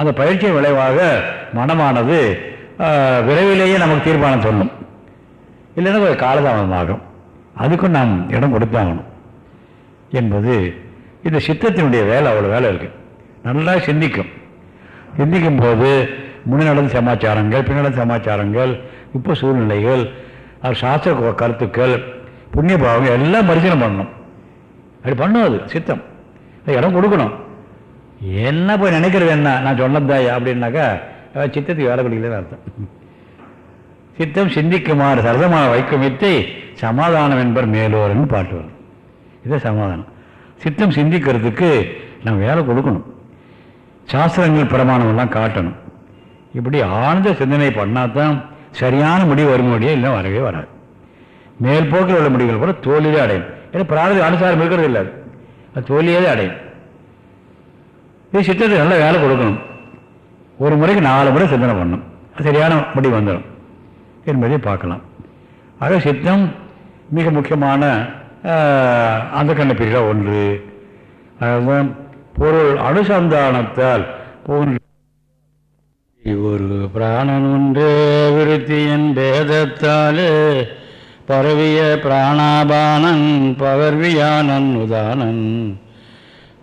அந்த பயிற்சியின் விளைவாக மனமானது விரைவிலேயே நமக்கு தீர்மானம் சொல்லும். இல்லைன்னா ஒரு காலதாமதமாகும். அதுக்கும் நாம் இடம் கொடுத்தாகணும். என்பது இந்த சித்தத்தினுடைய வேலை அவ்வளோ வேலை இருக்கு. நல்லா சிந்திக்கும். சிந்திக்கும் போது முன்னடந்த சமாச்சாரங்கள் பின் நடந்த சமாச்சாரங்கள் இப்போ சூழ்நிலைகள் சாஸ்திர கருத்துக்கள் புண்ணிய பாவம் எல்லாம் பரிசீலனை பண்ணணும். அப்படி பண்ணும் அது சித்தம் இடம் கொடுக்கணும். என்ன போய் நினைக்கிறது என்ன? நான் சொன்னதாயா அப்படின்னாக்கா சித்தத்துக்கு வேலை கொடுக்கலன்னு அர்த்தம். சித்தம் சிந்திக்குமாறு சரதமான வைக்கும் வித்தை சமாதானம் என்பர் மேலோர்னு பாட்டு வரும். இதே சமாதானம். சித்தம் சிந்திக்கிறதுக்கு நான் வேலை கொடுக்கணும். சாஸ்திரங்கள் பிரமாணம் எல்லாம் காட்டணும். இப்படி ஆழ்ந்த சிந்தனை பண்ணால் தான் சரியான முடிவு வரும் முடியும் இல்லை வரவே வராது. மேல் போக்கில் உள்ள முடிவுகள் கூட தோல்வியே அடையும். ஏன்னா பிராரதி அனுசாரம் இருக்கிறது இல்லை. அது. தோல்வியே அடையும். இது சித்தத்துக்கு நல்ல வேலை கொடுக்கணும். ஒரு முறைக்கு நாலு முறை சிந்தனை பண்ணும் அது சரியான முடிவு வந்துடும். என்பதை பார்க்கலாம். ஆக சித்தம் மிக முக்கியமான ஆஹ், அந்த கண்ண பிரிவில் ஒன்று. அதாவது பொருள் அனுசந்தானத்தால் ஒரு பிராணன் ஒன்றே விருத்தியின் பேதத்தாலே பரவிய பிராணாபானன் பகர்வியானன் உதானன்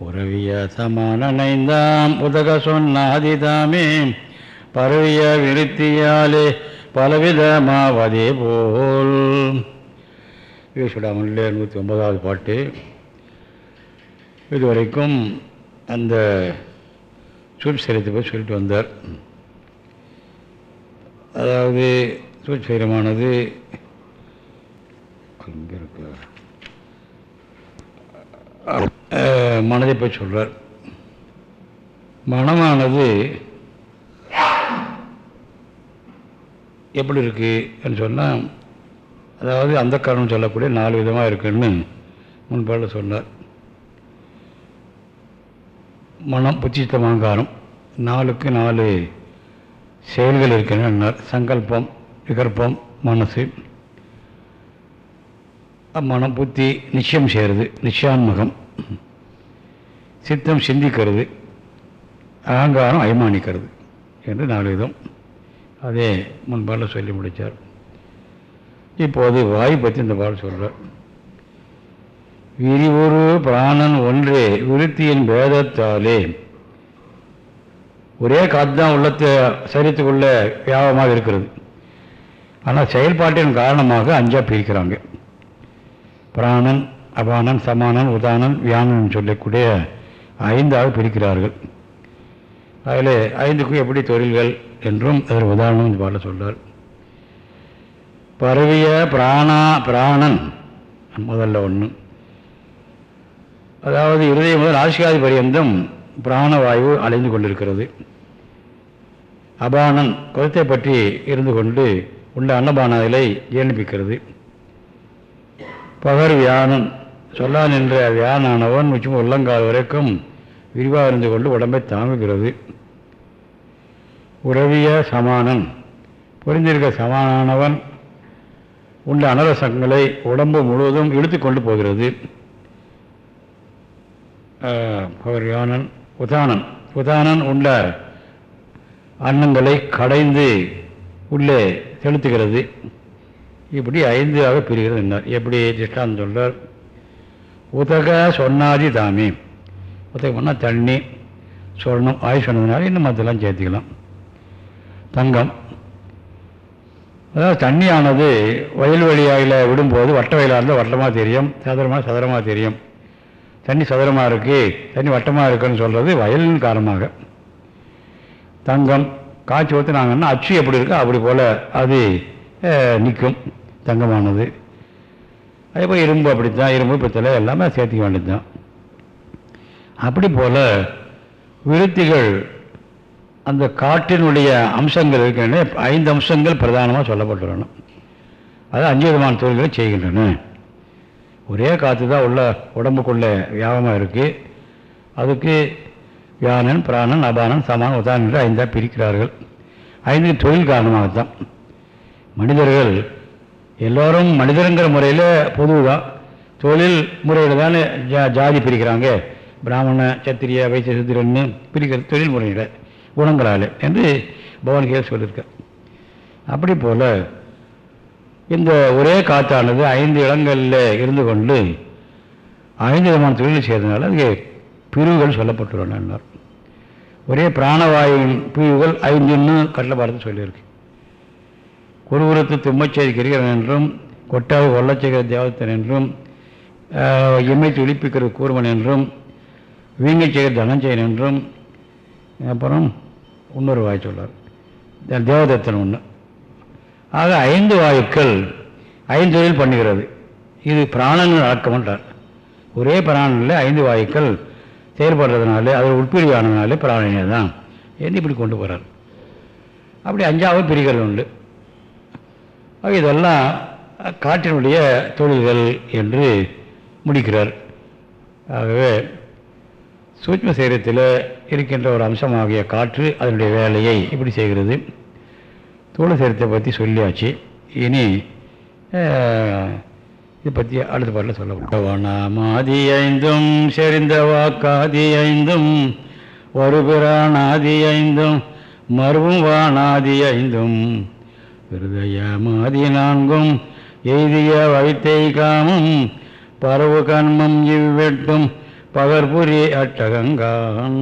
உறவிய சமானனைந்தாம் உதக சொன்னாதிதாமே. பரவிய விருத்தியாலே பலவிதமாவதே போல். ஈஸ்வடாமல்லே நூற்றி ஒன்பதாவது பாட்டு. இதுவரைக்கும் அந்த சூழ்சரீரத்தை போய் சொல்லிட்டு வந்தார். அதாவது சூழ்சரீரமானது அங்கே இருக்கு மனதை போய் சொல்கிறார் மனமானது எப்படி இருக்குன்னு சொன்னால் அதாவது அந்த காரணம் சொல்லக்கூடிய நாலு விதமாக இருக்குன்னு முன்பால சொன்னார். மனம் புச்சித்தம் அகங்காரம் நாலுக்கு நாலு செயல்கள் இருக்கின்றன சங்கல்பம் விகற்பம் மனசு. மனம் புத்தி நிச்சயம் செய்கிறது நிச்சயான்மகம். சித்தம் சிந்திக்கிறது அகங்காரம் அய்மானிக்கிறது என்று நாலு விதம் அதே முன்பால சொல்லி முடித்தார் இப்போது வாய் பற்றி இந்த பாடல் சொல்கிறார் விரிவுரு பிராணன் ஒன்றே விருத்தியின் பேதத்தாலே. ஒரே காத்து தான் உள்ளத்தை சரீரத்துக்குள்ள வியாபமாக இருக்கிறது. ஆனால் செயல்பாட்டின் காரணமாக அஞ்சா பிரிக்கிறாங்க. பிராணன் அபானன் சமானன் உதானன் வியானன் சொல்லக்கூடிய ஐந்தாக பிரிக்கிறார்கள். அதில் ஐந்துக்கும் எப்படி தொழில்கள் என்றும் அதில் உதாரணம் பாட சொல்றார். பரவிய பிராணா பிராணன் முதல்ல ஒன்று அதாவது இருதயம் முதல் ஆசிகாதி பரியந்தம் பிராணவாயு அலைந்து கொண்டிருக்கிறது. அபானன் குலத்தை பற்றி இருந்து கொண்டு உள்ள அன்னபானங்களை ஜீர்ணிப்பிக்கிறது. பகர் வியானன். சொல்லான் என்ற வியானானவன் முச்சும் உள்ளங்கால் வரைக்கும் விரிவாக இருந்து கொண்டு உடம்பை தாங்குகிறது. உறவிய சமானன். புரிந்திருக்க சமானானவன் உள்ள அனரசங்களை உடம்பு முழுவதும் இழுத்து கொண்டு போகிறது. பகர் வியானன் உதானன். உதானன் உள்ள அன்னங்களை கடைந்து உள்ளே செலுத்துகிறது. இப்படி ஐந்தாக பிரிகிறது என்னார் எப்படி திஷ்டாந்தம் சொல்றார்? உதக சொன்னாதி தாமி. உதகம்னா தண்ணி சொர்ணம் ஆய் சொன்னதுனால இன்னும் மற்றெல்லாம் சேர்த்துக்கலாம். தங்கம். அதாவது தண்ணியானது வயல் வயல்வெளியாயில் விடும்போது வட்ட வயலாக இருந்தால் வட்டமாக தெரியும் சதுரமாக சதுரமாக தெரியும். தண்ணி சதுரமாக இருக்குது தண்ணி வட்டமாக இருக்குன்னு சொல்கிறது வயலின் காரணமாக. தங்கம் காய்ச்சி ஊற்றினாங்கன்னா அச்சு எப்படி இருக்கோ அப்படி போல் அது நிற்கும் தங்கமானது. அதே போல் இரும்பு அப்படித்தான் இரும்பு பித்தளை எல்லாமே சேர்த்துக்க வேண்டியது தான் அப்படி போல் விருத்திகள் அந்த காற்றினுடைய அம்சங்கள் இருக்கின்றன. ஐந்து அம்சங்கள் பிரதானமாக சொல்லப்பட்டுள்ளன. அது அஞ்சு விதமான தொழில்களை செய்கின்றன. ஒரே காற்று தான் உள்ள உடம்புக்குள்ள வியாபமாக இருக்குது அதுக்கு வியானன் பிராணன் அபானன் சமான் உதான் என்று ஐந்தாக பிரிக்கிறார்கள். ஐந்து தொழில் காரணமாகத்தான். மனிதர்கள் எல்லோரும் மனிதருங்கிற முறையில் பொதுவாக தொழில் முறையில் தானே ஜா ஜாதி பிரிக்கிறாங்க. பிராமண சத்திரிய வைத்திய சுத்திரன்னு பிரிக்கிற தொழில் முறையில் குணங்களால் என்று பவன்கே சொல்லியிருக்க அப்படி போல் இந்த ஒரே காற்றானது ஐந்து இடங்களில் இருந்து கொண்டு ஐந்து விதமான தொழில் செய்ததுனால அதுக்கு பிரிவுகள் சொல்லப்பட்டுள்ளன. ஒரே பிராணவாயுவின் பிரிவுகள் ஐந்துன்னு கட்டளை பார்த்து சொல்லியிருக்கு. குருகுரத்து தும்மச்செய்தி கிரிகிறன் என்றும் கொட்டாவு கொல்லச்செய்கிற தேவத்தன் என்றும் இம்மை துளிப்பிக்கிற கூர்மன் என்றும் வீங்கை செய்கிற தனஞ்செயன் என்றும் அப்புறம் இன்னொரு வாய் சொல்லார் தேவதத்தன் ஒன்று ஆக ஐந்து வாயுக்கள் ஐந்து தொழில் பண்ணுகிறது. இது பிராணங்கள் அடக்கமன்றார் ஒரே பிராணனில் ஐந்து வாயுக்கள் செயல்படுறதுனால அது உட்பிரிவானதுனால பிராணனே தான். என்று இப்படி கொண்டு போகிறார் அப்படி அஞ்சாவது பிரிகள் உண்டு. இதெல்லாம் காற்றினுடைய தொழில்கள் என்று முடிக்கிறார். ஆகவே சூட்ச சேரத்தில் இருக்கின்ற ஒரு அம்சமாகிய காற்று அதனுடைய வேலையை இப்படி செய்கிறது. தோழ சேரத்தை பற்றி சொல்லியாச்சு. இனி இதை பற்றி அடுத்த பாட்டில் சொல்ல மாதி ஐந்தும் செறிந்த வாக்காதி ஐந்தும் வருபிராணாதி ஐந்தும் மருவும் வானாதி ஐந்தும். ஹிருதய மாதி நான்கும் எய்திய வைத்தை காமம் பரவு கண்மம் இவ்வெட்டும் பகர்புரி அட்டகங்கான்.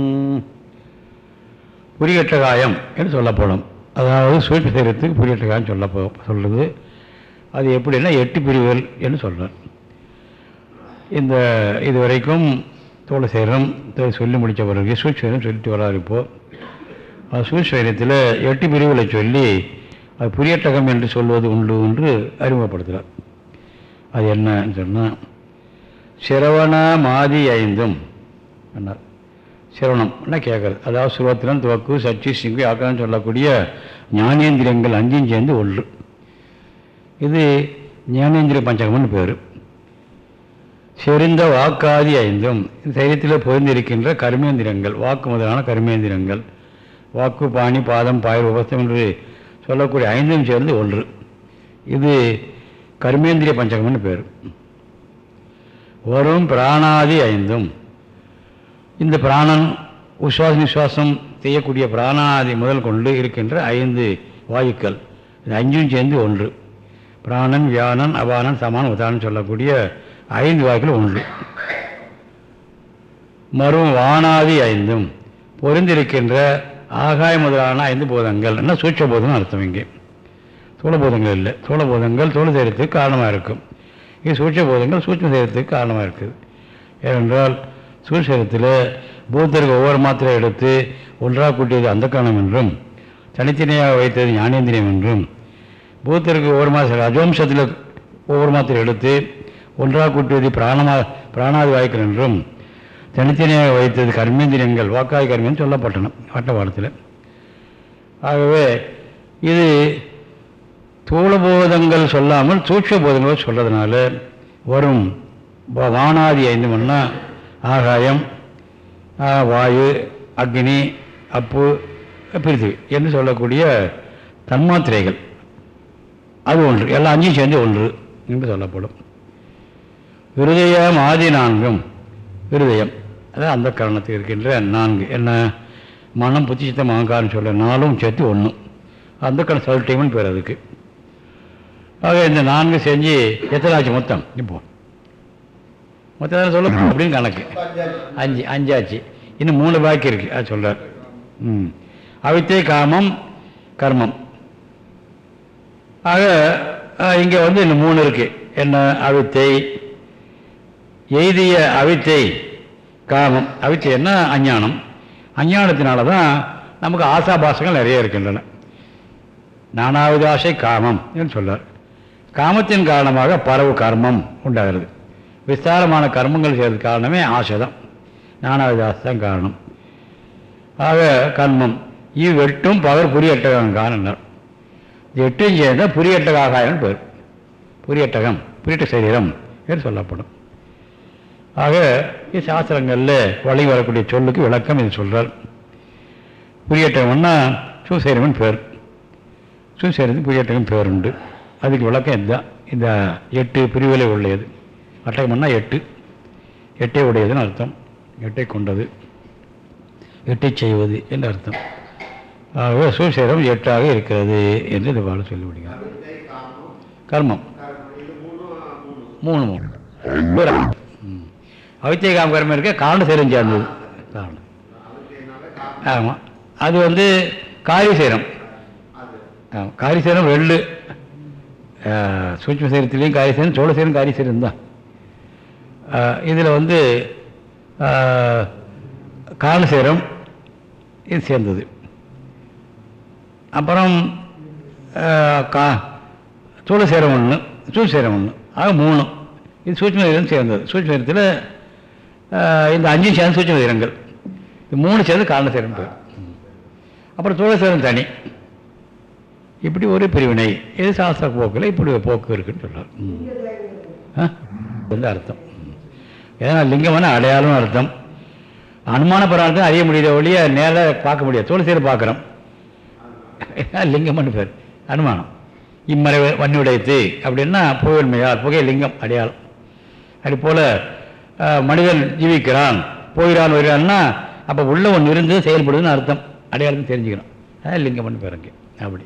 புரியட்டகாயம் என்று சொல்லப்படும். அதாவது சூழ்ச்சி செய்கிறதுக்கு புரியட்டகாயம் சொல்ல சொல்லுது. அது எப்படின்னா எட்டு பிரிவுகள் என்று சொல்கிறேன் இந்த இது வரைக்கும் தோழ சேரம் சொல்லி முடித்த பிறகு சூழ்ச்சி சொல்லிட்டு வராது இப்போது அது சூழ்ச்சி எட்டு பிரிவுகளை சொல்லி அது புரியட்டகம் என்று சொல்வது உண்டு என்று அறிமுகப்படுத்துகிறார். அது என்னன்னு சொன்னால் சிரவண மாதி ஐந்தும் என்ன சிரவணம்னா கேட்குறது அதாவது சுரத்திரம் துவக்கு சச்சி சிங்கு ஆக்கணும் சொல்லக்கூடிய ஞானேந்திரியங்கள் அஞ்சும் சேர்ந்து ஒன்று. இது ஞானேந்திரிய பஞ்சகம்னு பேர். செறிந்த வாக்காதி ஐந்தும் சைரியத்தில் பொருந்திருக்கின்ற கர்மேந்திரங்கள் வாக்கு முதலான கர்மேந்திரங்கள் வாக்கு பாணி பாதம் பாயல் உபஸ்தம் என்று சொல்லக்கூடிய ஐந்தும் சேர்ந்து ஒன்று. இது கர்மேந்திரிய பஞ்சகம்னு பேர். வரும் பிராணாதி ஐந்தும். இந்த பிராணன் உஸ்வாச நிஸ்வாசம் செய்யக்கூடிய பிராணாதி முதல் கொண்டு இருக்கின்ற ஐந்து வாயுக்கள். இது அஞ்சும் சேர்ந்து ஒன்று. பிராணன் வியானன் அபானன் சமான் உதாரணம் சொல்லக்கூடிய ஐந்து வாயுக்கள் ஒன்று. மறும் வானாதி ஐந்தும். பொருந்திருக்கின்ற ஆகாய முதலான ஐந்து போதங்கள். என்ன சூட்ச போதம் அர்த்தம் இங்கே. சூழபோதங்கள் இல்லை. சூழபோதங்கள் தோல் சேரத்துக்கு காரணமாக இருக்கும். இது சூட்ச போதங்கள் சூட்ச சேரத்துக்கு காரணமாக இருக்குது. ஏனென்றால் சூழ்சேரத்தில் பூத்தருக்கு ஒவ்வொரு மாத்திரை எடுத்து ஒன்றாக கூட்டியது அந்த காரணம் என்றும் தனித்தனியாக வைத்தது ஞானேந்திரியம் என்றும் பூத்தருக்கு ஒவ்வொரு மாதம் ரஜோம்சத்தில் ஒவ்வொரு மாத்திரை எடுத்து ஒன்றாக கூட்டியது பிராணமா பிராணாதி வாய்க்கள் என்றும் தனித்தனியாக வைத்தது கர்மேந்திரியங்கள் வாக்காய் கர்மம் சொல்லப்பட்டன வட்டபாடத்தில். ஆகவே இது தூளபோதங்கள் சொல்லாமல் சூட்ச போதங்கள் சொல்கிறதுனால வரும் வானாதி ஐந்து மண்ணா ஆகாயம் வாயு அக்னி அப்பு பிரித்திவி என்று சொல்லக்கூடிய தன்மாத்திரைகள். அது ஒன்று எல்லா அஞ்சும் சேர்ந்து ஒன்று என்று சொல்லப்படும். விருதயம் ஆதி நான்கும் விருதயம் அதாவது அந்த காரணத்துக்கு இருக்கின்ற நான்கு. என்ன? மனம் புத்தி சித்தம் அகங்காரம் சொல்ல நாலும் சேர்த்து ஒன்று அந்த கணம் சொல்லிட்டீங்கன்னு பேர் அதுக்கு. ஆக இந்த நான்கு செஞ்சு எத்தனை ஆச்சு மொத்தம்? இப்போ மொத்தம் சொல்ல அப்படின்னு கணக்கு. அஞ்சு அஞ்சாச்சு. இன்னும் மூணு பாக்கி இருக்கு. அது சொல்கிறார் ம். அவித்தை காமம் கர்மம். ஆக இங்கே வந்து இன்னும் மூணு இருக்கு. என்ன? அவித்தை எய்திய அவித்தை காமம். அவித்தைன்னா அஞ்ஞானம். அஞ்ஞானத்தினால தான் நமக்கு ஆசாபாசங்கள் நிறைய இருக்கின்றன. நானாவது ஆசை காமம் என்று சொல்றார். காமத்தின் காரணமாக பரவு கர்மம் உண்டாகிறது. விஸ்தாரமான கர்மங்கள் செய்கிறது காரணமே ஆசை தான் நானாவது ஆசை தான் காரணம். ஆக கர்மம். இவ்வெட்டும் பகர் புரியட்டகம் காரணம். எட்டும் சேர்ந்தால் புரியட்டகாகாயம் பேர். புரியட்டகம் புரியட்ட சரீரம் என்று சொல்லப்படும். ஆக இது சாஸ்திரங்களில் வழி வரக்கூடிய சொல்லுக்கு விளக்கம் இது சொல்கிறார் புரியட்டவன்னா சூசேரவன் பேர். சூசேரத்துக்கு புரியட்டவன் பேர் உண்டு. அதுக்கு விளக்கம் இதுதான். இந்த எட்டு பிரிவுகளை உள்ளது. அட்டகம்னா எட்டு. எட்டை உடையதுன்னு அர்த்தம். எட்டை கொண்டது. எட்டை செய்வது என்று அர்த்தம். ஆகவே சூசேரம் எட்டாக இருக்கிறது என்று இந்த பாடம் சொல்லி முடியும் கர்மம். மூணு. மூணு. அவித்திய காம இருக்க காரண சேரம் சேர்ந்தது காரணம். ஆமாம் அது வந்து காரிசேரம். ஆமாம் காரிசேரம் ரெண்டு சூட்ச சேரத்துலேயும் காரிசேரம் சோழசேரம் காரிசேரம் தான். இதில் வந்து காரணசேரம் இது சேர்ந்தது. அப்புறம் கா சூழசேரம் ஒன்று சூழ்சேரம் ஒன்று ஆக மூணு இது சூட்ச சேரம் சேர்ந்தது. சூட்ச சேரத்தில் இந்த அஞ்சு சேர்ந்து சூட்சம வீரங்கள். இந்த மூணு சேர்ந்து காரணசேரம் பேர். அப்புறம் சூழசேரம் தனி. இப்படி ஒரு பிரிவினை. இது சாஸ்திர போக்கில் இப்படி ஒரு போக்கு இருக்குன்னு சொல்றார். வந்து அர்த்தம். ஏன்னா லிங்கம்னா அடையாளம் அர்த்தம். அனுமான பிரார்த்தம் அறிய முடியாத ஒழிய நேராக பார்க்க முடியாது. துளசியில் பார்க்குறோம். லிங்கம்னு பேர். அனுமானம். இம்மறை வன்னியுடைத்து அப்படின்னா புகையுண்மையால் புகை லிங்கம் அடையாளம். அது போல் மனிதன் ஜீவிக்கிறான் போகிறான் வருகிறான்னா அப்போ உள்ளவன் இருந்து செயல்படுதுன்னு அர்த்தம். அடையாளம் தெரிஞ்சுக்கணும். அதான் லிங்கம்னு பேர் அப்படி.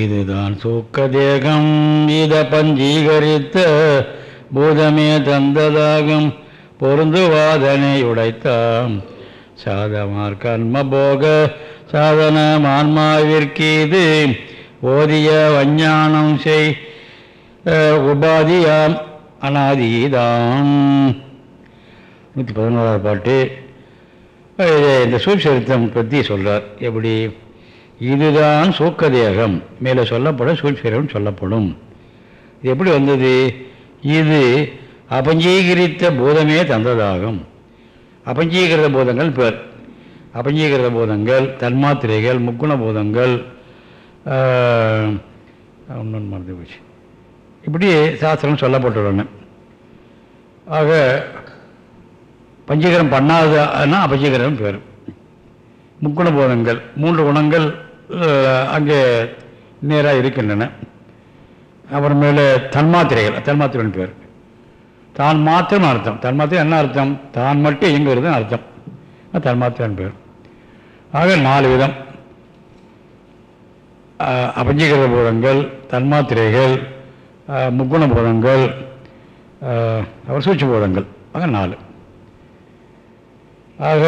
இதுதான் சூக்க தேகம் இத பஞ்சீகரித்த பூதமே தந்ததாகும். பொருந்துவாதனை உடைத்தாம். சாதமார் கர்ம போக சாதனம் ஆன்மாவிற்கீது ஓதிய வஞ்ஞானம் செய் உபாதியாம். அனாதிதான் நூற்றி பதினோராவது பாட்டு. இந்த சூழ்ச்சரித்தம் பற்றி சொல்கிறார் எப்படி? இதுதான் சூக்கதேகம். மேலே சொல்லப்படும் சூழ்ச்சரியம் சொல்லப்படும். இது எப்படி வந்தது? இது அபஞ்சீகரித்த பூதமே தந்ததாகும். அபஞ்சீகிருத பூதங்கள் பேர். அபஞ்சீகிருத பூதங்கள் தன்மாத்திரைகள் முக்குண பூதங்கள் ஒன்று மறந்து போச்சு. இப்படி சாஸ்திரம் சொல்லப்பட்டுள்ளன. ஆக பஞ்சீகரம் பண்ணாததுன்னா அபஞ்சீகரம் பேர். முக்குண போதங்கள் மூன்று குணங்கள் அங்கே நேராக இருக்கின்றன. அப்புறமேல தன்மாத்திரைகள் தன்மாத்திரைன்னு பேர். தான் மாத்திரம் அர்த்தம். தன்மாத்திரம் என்ன அர்த்தம்? தான் மட்டும் இயங்குறது அர்த்தம். தன்மாத்திரன் பேர். ஆக நாலு விதம். அஹ், அபஞ்சீகர பூதங்கள் தன்மாத்திரைகள் முக்குண போதங்கள் அவர் அப்புறம் சூட்ச பூதங்கள் ஆக நாலு. ஆக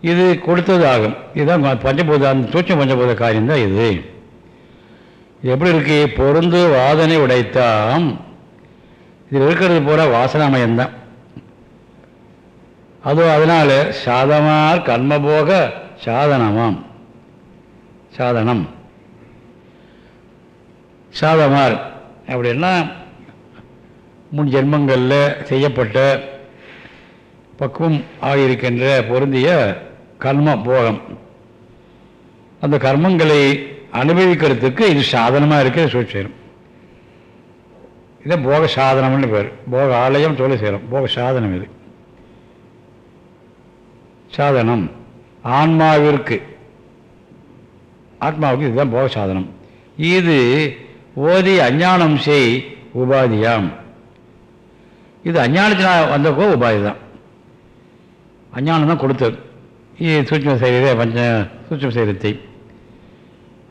இது கொடுத்தது ஆகும். இதுதான் பஞ்சபூத அந்த சூட்ச பஞ்சபூத காரியம்தான் இது இது. எப்படி இருக்கு? பொருந்து வாதனை உடைத்தாம். இதில் இருக்கிறது பூரா வாசனாமயம்தான் அதுவும் அதனால் சாதமார் கர்மபோக சாதனமாம். சாதனம். சாதமார் அப்படின்னா முன் ஜென்மங்களில் செய்யப்பட்ட பக்குவம் ஆகியிருக்கின்ற பொருந்திய கர்ம போகம். அந்த கர்மங்களை அனுபவிக்கிறதுக்கு இது சாதனமாக இருக்கிற சூழ்ச்சியம் இதை போக சாதனம்னு பேர். போக ஆலயம் தொழில் செய்கிறோம் போக சாதனம் இது. சாதனம். ஆன்மாவிற்கு. ஆத்மாவுக்கு இதுதான் போக சாதனம். இது ஓதி அஞ்ஞானம் செய் உபாதியாம். இது அஞ்ஞானத்தினால் வந்தப்போ உபாதி தான். அஞ்ஞானம் தான் கொடுத்தது. இது சூட்சம செய்கிறதே பஞ்ச சூட்சம் செய்கிறத்தை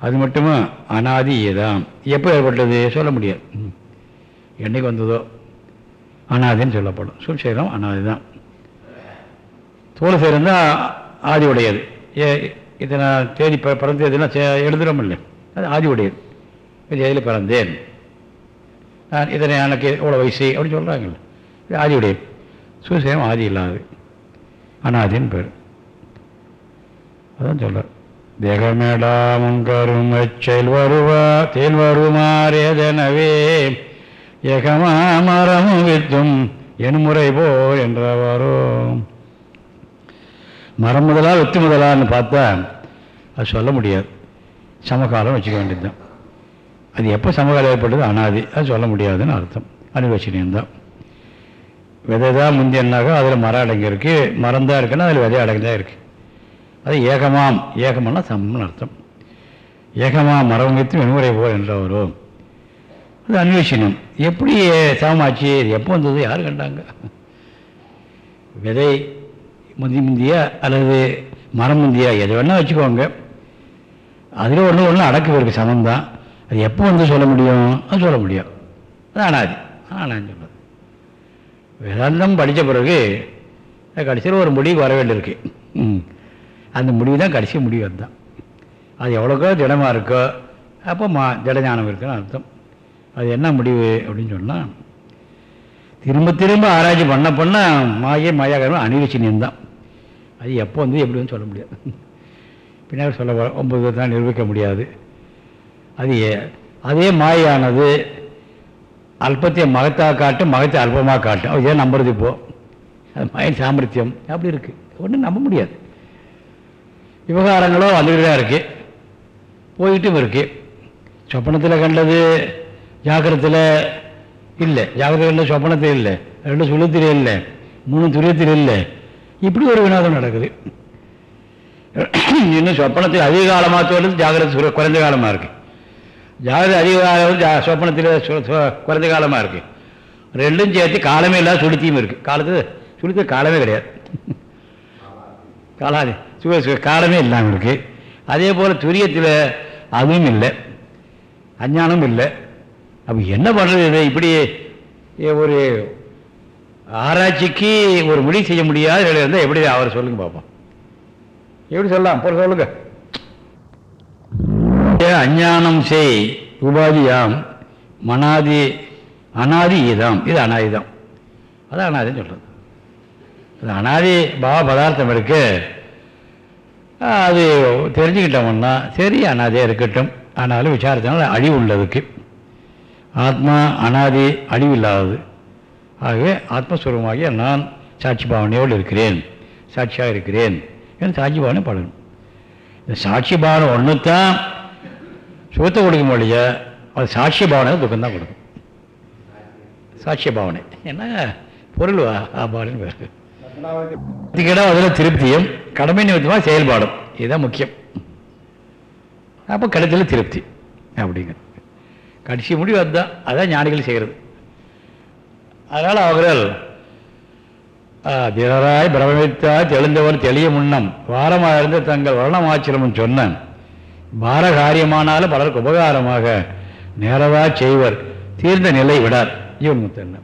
அது மட்டுமா? அனாதி தான் எப்போ ஏற்பட்டது? சொல்ல முடியாது. என்னைக்கு வந்ததோ? அனாதின்னு சொல்லப்படும். சூட்சேரம் அனாதி தான். தோல் சேரம் தான் ஆதி உடையது ஏ இதை நான் தேதி ப பிறந்த இதெல்லாம் எழுதுகிறோம் இல்லை அது ஆதி உடையது வெளியில் பிறந்தேன். நான் இதனை எனக்கு இவ்வளோ வயசு அப்படின்னு சொல்கிறாங்கல்ல இது ஆதி உடையது ஆதி இல்லாது. அனாதின்னு பேர். அதான் சொல்கிறார் தேகமேடாமுன் கருமச்செயல் வருவா தேல் வருமாறேதெனவே ஏகமா மரமும் வித்தும் என்முறை போர் என்றவாரோ. மரம் முதலா வித்து முதலான்னு பார்த்தா அது சொல்ல முடியாது. சமகாலம் வச்சுக்க வேண்டியதுதான். அது எப்போ சமகாலம் ஏற்பட்டது அனாதி. அது சொல்ல முடியாதுன்னு அர்த்தம். அனுபவிச்சினியம்தான் விதை தான் முந்தியன்னாக்கா அதில் மரம் அடங்கியிருக்கு. மரம் தான் இருக்குன்னா அதில் விதை அடங்கிதான் இருக்குது அது ஏகமாம். ஏகம்னா சமம்னு அர்த்தம். ஏகமா மரம் வைத்து வெண்முறை போல் என்றவரும் அது அன்வேஷனம் எப்படி சமமாச்சு? இது எப்போ வந்தது? யார் கண்டாங்க? விதை முந்தி முந்தியா அல்லது மரம் முந்தியா? எது வேணால் வச்சுக்கோங்க. அதில் ஒன்று ஒன்று அடக்கு இருக்குது சமம் தான் அது எப்போ வந்து சொல்ல முடியும்? அது சொல்ல முடியும். அது அனாதி. அனான்னு சொல்லுது வேதாந்தம் படித்த பிறகு கடைசியில் ஒரு முடிவுக்கு வர வேண்டியிருக்கு. ம். அந்த முடிவு தான் கடைசி முடிவு அதுதான். அது எவ்வளோக்கோ திடமாக இருக்கோ அப்போ மா திடஞானம் இருக்குன்னு அர்த்தம். அது என்ன முடிவு அப்படின்னு சொன்னால் திரும்ப திரும்ப ஆராய்ச்சி பண்ண பண்ண மாயை மாயாகரம் அனிருச்சினியம் தான். அது எப்போ வந்து எப்படி வந்து சொல்ல முடியாது. பின்னாடி சொல்ல ஒன்பது தான் நிரூபிக்க முடியாது. அது அதே மாயானது அல்பத்தை மகத்தாக காட்டும் மகத்தை அல்பமாக காட்டும் அவர் ஏன் நம்புறது இப்போ? அது மயன் சாமர்த்தியம். அப்படி இருக்குது ஒன்றும் நம்ப முடியாது. விவகாரங்களோ வந்துக்கிட்டு தான் இருக்குது போயிட்டும் இருக்குது சொப்பனத்தில் கண்டது ஜாக்கிரத்தில் இல்லை. ஜாக்கிரத்தில் கண்டது சொப்பனத்தில் இல்லை. ரெண்டு சுழத்தில் இல்லை. மூணு துரியத்தில் இல்லை. இப்படி ஒரு வினோதம் நடக்குது. இன்னும் சொப்பனத்தில் அதிக காலமாக தோன்றது ஜாகிரதை குறைந்த காலமாக இருக்குது ஜாகிரதை அதிகமாகவும் ஜா சொப்பனத்தில் குறைந்த காலமாக இருக்குது ரெண்டும் சேர்த்து காலமே இல்லாத சுளுத்தியும் இருக்குது காலத்து சுளுத்த காலமே கிடையாது. காலாதி சுக காலமே இல்லாமல் இருக்குது அதே போல் துரியத்தில் அதுவும் இல்லை. அஞ்ஞானமும் இல்லை. அப்போ என்ன பண்ணுறது இது? இப்படி ஒரு ஆராய்ச்சிக்கு ஒரு முடிவு செய்ய முடியாத வேலை இருந்தால் எப்படி அவர் சொல்லுங்க பார்ப்போம் எப்படி சொல்லலாம்? போல சொல்லுங்கள் அஞ்ஞானம் செய் உபாதியாம் மனாதி அனாதி இதாம். இது அனாதிதான் அது அனாதின்னு சொல்கிறது அது அனாதி பாவ பதார்த்தம் இருக்கு. அது தெரிஞ்சுக்கிட்டோம்னா சரி அனாதியாக இருக்கட்டும். ஆனாலும் விசாரத்தினால் அழிவு உள்ளதுக்கு. ஆத்மா அனாதி அழிவில்லாதது. ஆகவே ஆத்மஸ்வரமாகிய நான் சாட்சி பாவனையோடு இருக்கிறேன். சாட்சியாக இருக்கிறேன். என்று சாட்சி பாவனை படணும். இந்த சாட்சி பாவனை ஒன்று தான் சுகத்தை கொடுக்கும் முடிய அது சாட்சி பாவனை துக்கம் தான் கொடுக்கும். சாட்சிய பாவனை. என்ன? பொருள் வா- ஆ பேர். இதுக்கிடம் அதில் திருப்தியும் கடமை நிமித்தமாக செயல்பாடும். இதுதான் முக்கியம். அப்போ கழுத்தில் திருப்தி அப்படிங்கிறது. கடைசி முடிவு அதுதான். அதான் ஞானிகள் செய்கிறது அதனால் அவர்கள் தினராய் பிரமித்தாய் தெளிந்தவர் தெளிய முன்னம். வாரமாக இருந்த தங்கள் வர்ணமாச்சிரமும் சொன்னான். பார காரியமானாலும் பலருக்கு உபகாரமாக. நேரவா செய்வர். தீர்ந்த நிலை விடார். ஜீவன் முத்தன்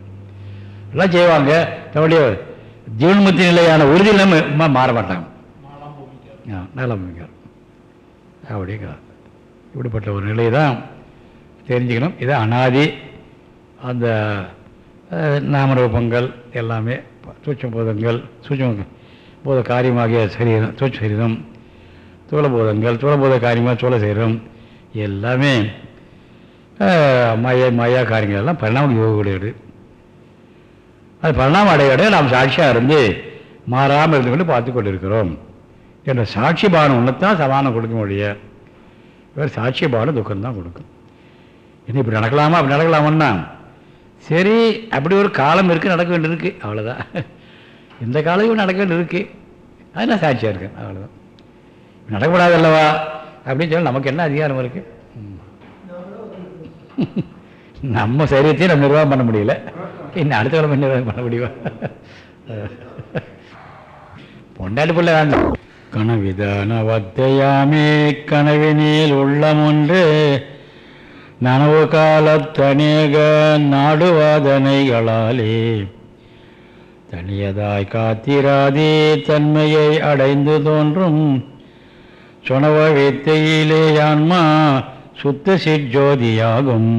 எல்லாம் செய்வாங்க. தன்னுடைய ஜீவன்முத்தி நிலையான உறுதி நம்ம மாற மாட்டாங்க. ஆ, நலம் அப்படிங்கிறார் இப்படிப்பட்ட ஒரு நிலை தான் தெரிஞ்சுக்கணும். இது அனாதி அந்த நாமரூபங்கள் எல்லாமே சூட்சம் போதங்கள் சூட்ச போத காரியமாகிய சரீரம் சூட்ச சரீரம் சோழபோதங்கள் சோழபோத காரியமாக சோழ செய்கிறோம் எல்லாமே மய மயா காரியங்கள் எல்லாம் பரிணாம யோகக்கூடியது அது பரிணாம அடையோட நாம் சாட்சியாக இருந்து மாறாமல் இருந்து கொண்டு பார்த்து கொண்டு இருக்கிறோம் என்ற சாட்சி பானம் ஒன்றுத்தான் சமானம் கொடுக்க முடியும் வேறு சாட்சி பானம் துக்கம்தான் கொடுக்கும். என்ன இப்படி நடக்கலாமா? அப்படி நடக்கலாமன்னா சரி அப்படி ஒரு காலம் இருக்குது நடக்க வேண்டியிருக்கு அவ்வளோதான் இந்த காலம் நடக்க வேண்டியிருக்கு அது நான் சாட்சியாக இருக்கேன்? அவ்வளோதான் நடக்கக்கூடாது அல்லவா அப்படின்னு சொல்லி நமக்கு என்ன அதிகாரம் இருக்குது நம்ம சரீரத்தையும் நம்ம நிர்வாகம் பண்ண முடியல. இன்னும் அடுத்த கிழமை நிர்வாகம் பண்ண முடியுமா? பொண்டாட்டு பிள்ளை வேண்டாம். கனவிதான வத்தையாமே கனவினில் உள்ளமொன்று. நனவு காலத்தனேக நாடுவாதனைகளாலே. தனியதாய் காத்திராதே தன்மையை அடைந்து தோன்றும். சுணவ வித்தையிலேயான்மா சுத்த சிஜோதியாகும்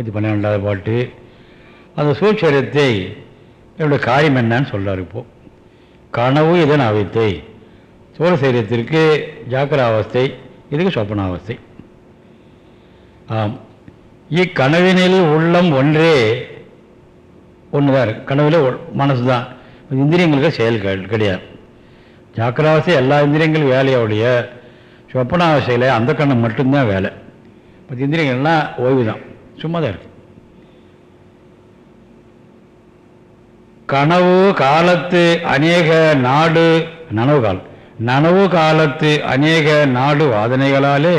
இது பன்னிரெண்டாவது பாட்டு. அந்த சூட்சரத்தை என்னுடைய காரியம் என்னன்னு சொல்கிறார் இப்போது கனவு இதன் அவித்தை. சோழ சைரியத்திற்கு ஜாக்கிர அவஸ்தை இதுக்கு சொப்பன அவஸ்தை ஆம். இக்கனவினில் உள்ளம் ஒன்றே ஒன்று தான் கனவில் மனசு தான் இந்திரியங்களுக்கு செயல் கிடையாது. ஜாக்கிராவசை எல்லா இந்திரியங்களும் வேலையோடைய சொப்பனாவசையில் அந்த கண்ணு மட்டும்தான் வேலை. பத்து இந்திரியங்கள்லாம் ஓய்வு தான் சும்மா தான் இருக்கு. கனவு காலத்து அநேக நாடு நனவு காலம். நனவு காலத்து அநேக நாடு வாதனைகளாலே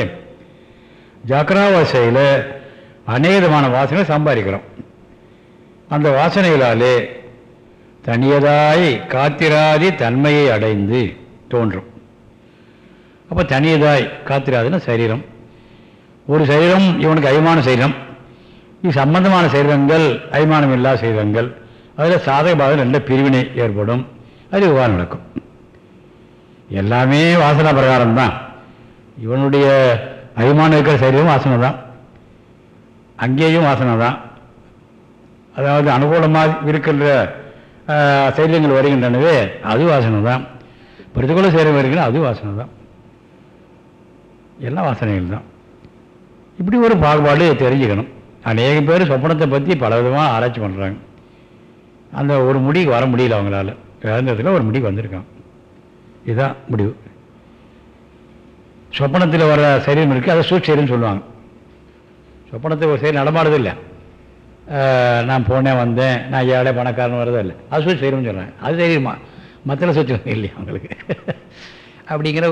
ஜாக்கிராவாசையில் அநேகமான வாசனை சம்பாதிக்கிறோம். அந்த வாசனைகளாலே தனியதாய் காத்திராதி தன்மையை அடைந்து தோன்றும். அப்போ தனியதாய் காத்திராதுன்னா சரீரம். ஒரு சரீரம் இவனுக்கு அபிமான சரீரம். இது சம்பந்தமான சரீரங்கள் அபிமானம் இல்லாத சரீரங்கள். அதில் சாதக பாதம் ரெண்டு பிரிவினை ஏற்படும். அது விவாதம் நடக்கும். எல்லாமே வாசனா பிரகாரம் தான் இவனுடைய அபிமானம் இருக்கிற சரீரம் வாசனை தான் அங்கேயும் வாசனை தான் அதாவது அனுகூலமாக இருக்கின்ற சைலியங்கள் வருகின்றனவே அது வாசனை தான் பிரதிகூல சேரம் வருகின்ற அது வாசனை தான் எல்லாம் வாசனைகள் தான் இப்படி ஒரு பாகுபாடு தெரிஞ்சுக்கணும். அநேக பேர் சொப்பனத்தை பற்றி பல விதமாக ஆராய்ச்சி பண்ணுறாங்க அந்த ஒரு முடிக்கு வர முடியல அவங்களால. இழந்ததில் ஒரு முடிக்கு வந்திருக்கான். இதுதான் முடிவு. சொப்பனத்தில் வர சரீரம் இருக்குது அதை சூழ்ச்சரின்னு சொல்லுவாங்க. சொப்பனத்தில் ஒரு சரி நடமாடுறதில்லை. இல்லை நான் போனேன் வந்தேன். நான் ஏழை பணக்காரன் வரதே இல்லை. அது சூழ்ச்சி சரீரம்னு சொல்கிறேன் அது தெரியுமா? மற்ற சூழ்ச்சி இல்லையா அவங்களுக்கு அப்படிங்கிற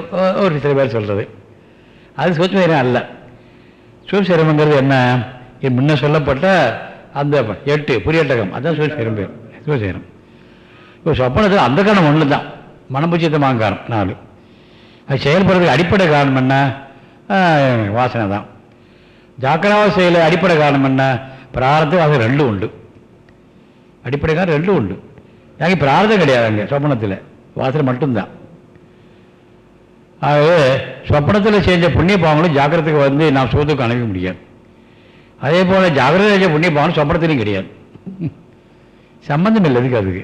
ஒரு சில பேர் சொல்கிறது அது சூழ்ச்சி அல்ல. சூழ்ச்சிரமங்கிறது என்ன? முன்ன சொல்லப்பட்ட அந்த எட்டு புரியட்டகம் அதுதான் சூழ்ச்சிரம் பேர். சூழ்ச்சிரம் இப்போ சொப்பனத்தில் அந்த காரணம் ஒன்று தான் மனபுச்சித்தமாக காரணம் நாலு. அது செயல்படுறதுக்கு அடிப்படை காரணம் என்ன? வாசனை தான். ஜாக்கிரவாசையில் அடிப்படை காரணம் என்ன? பிரார்த்தம் அது ரெண்டும் உண்டு. அடிப்படை ரெண்டும் உண்டு. எனக்கு பிரார்த்தம் கிடையாது அங்கே சொப்பனத்தில். வாசனை மட்டும்தான். ஆகவே சொப்பனத்தில் செஞ்ச புண்ணிய பாவங்களும் ஜாக்கிரத்துக்கு வந்து நாம் சோத்துக்கு அனுப்ப முடியாது. அதே போல் ஜாகிரதை செஞ்ச புண்ணிய பாவம் சொப்பனத்திலையும் கிடையாது. சம்பந்தம் இல்லை அதுக்கு அதுக்கு.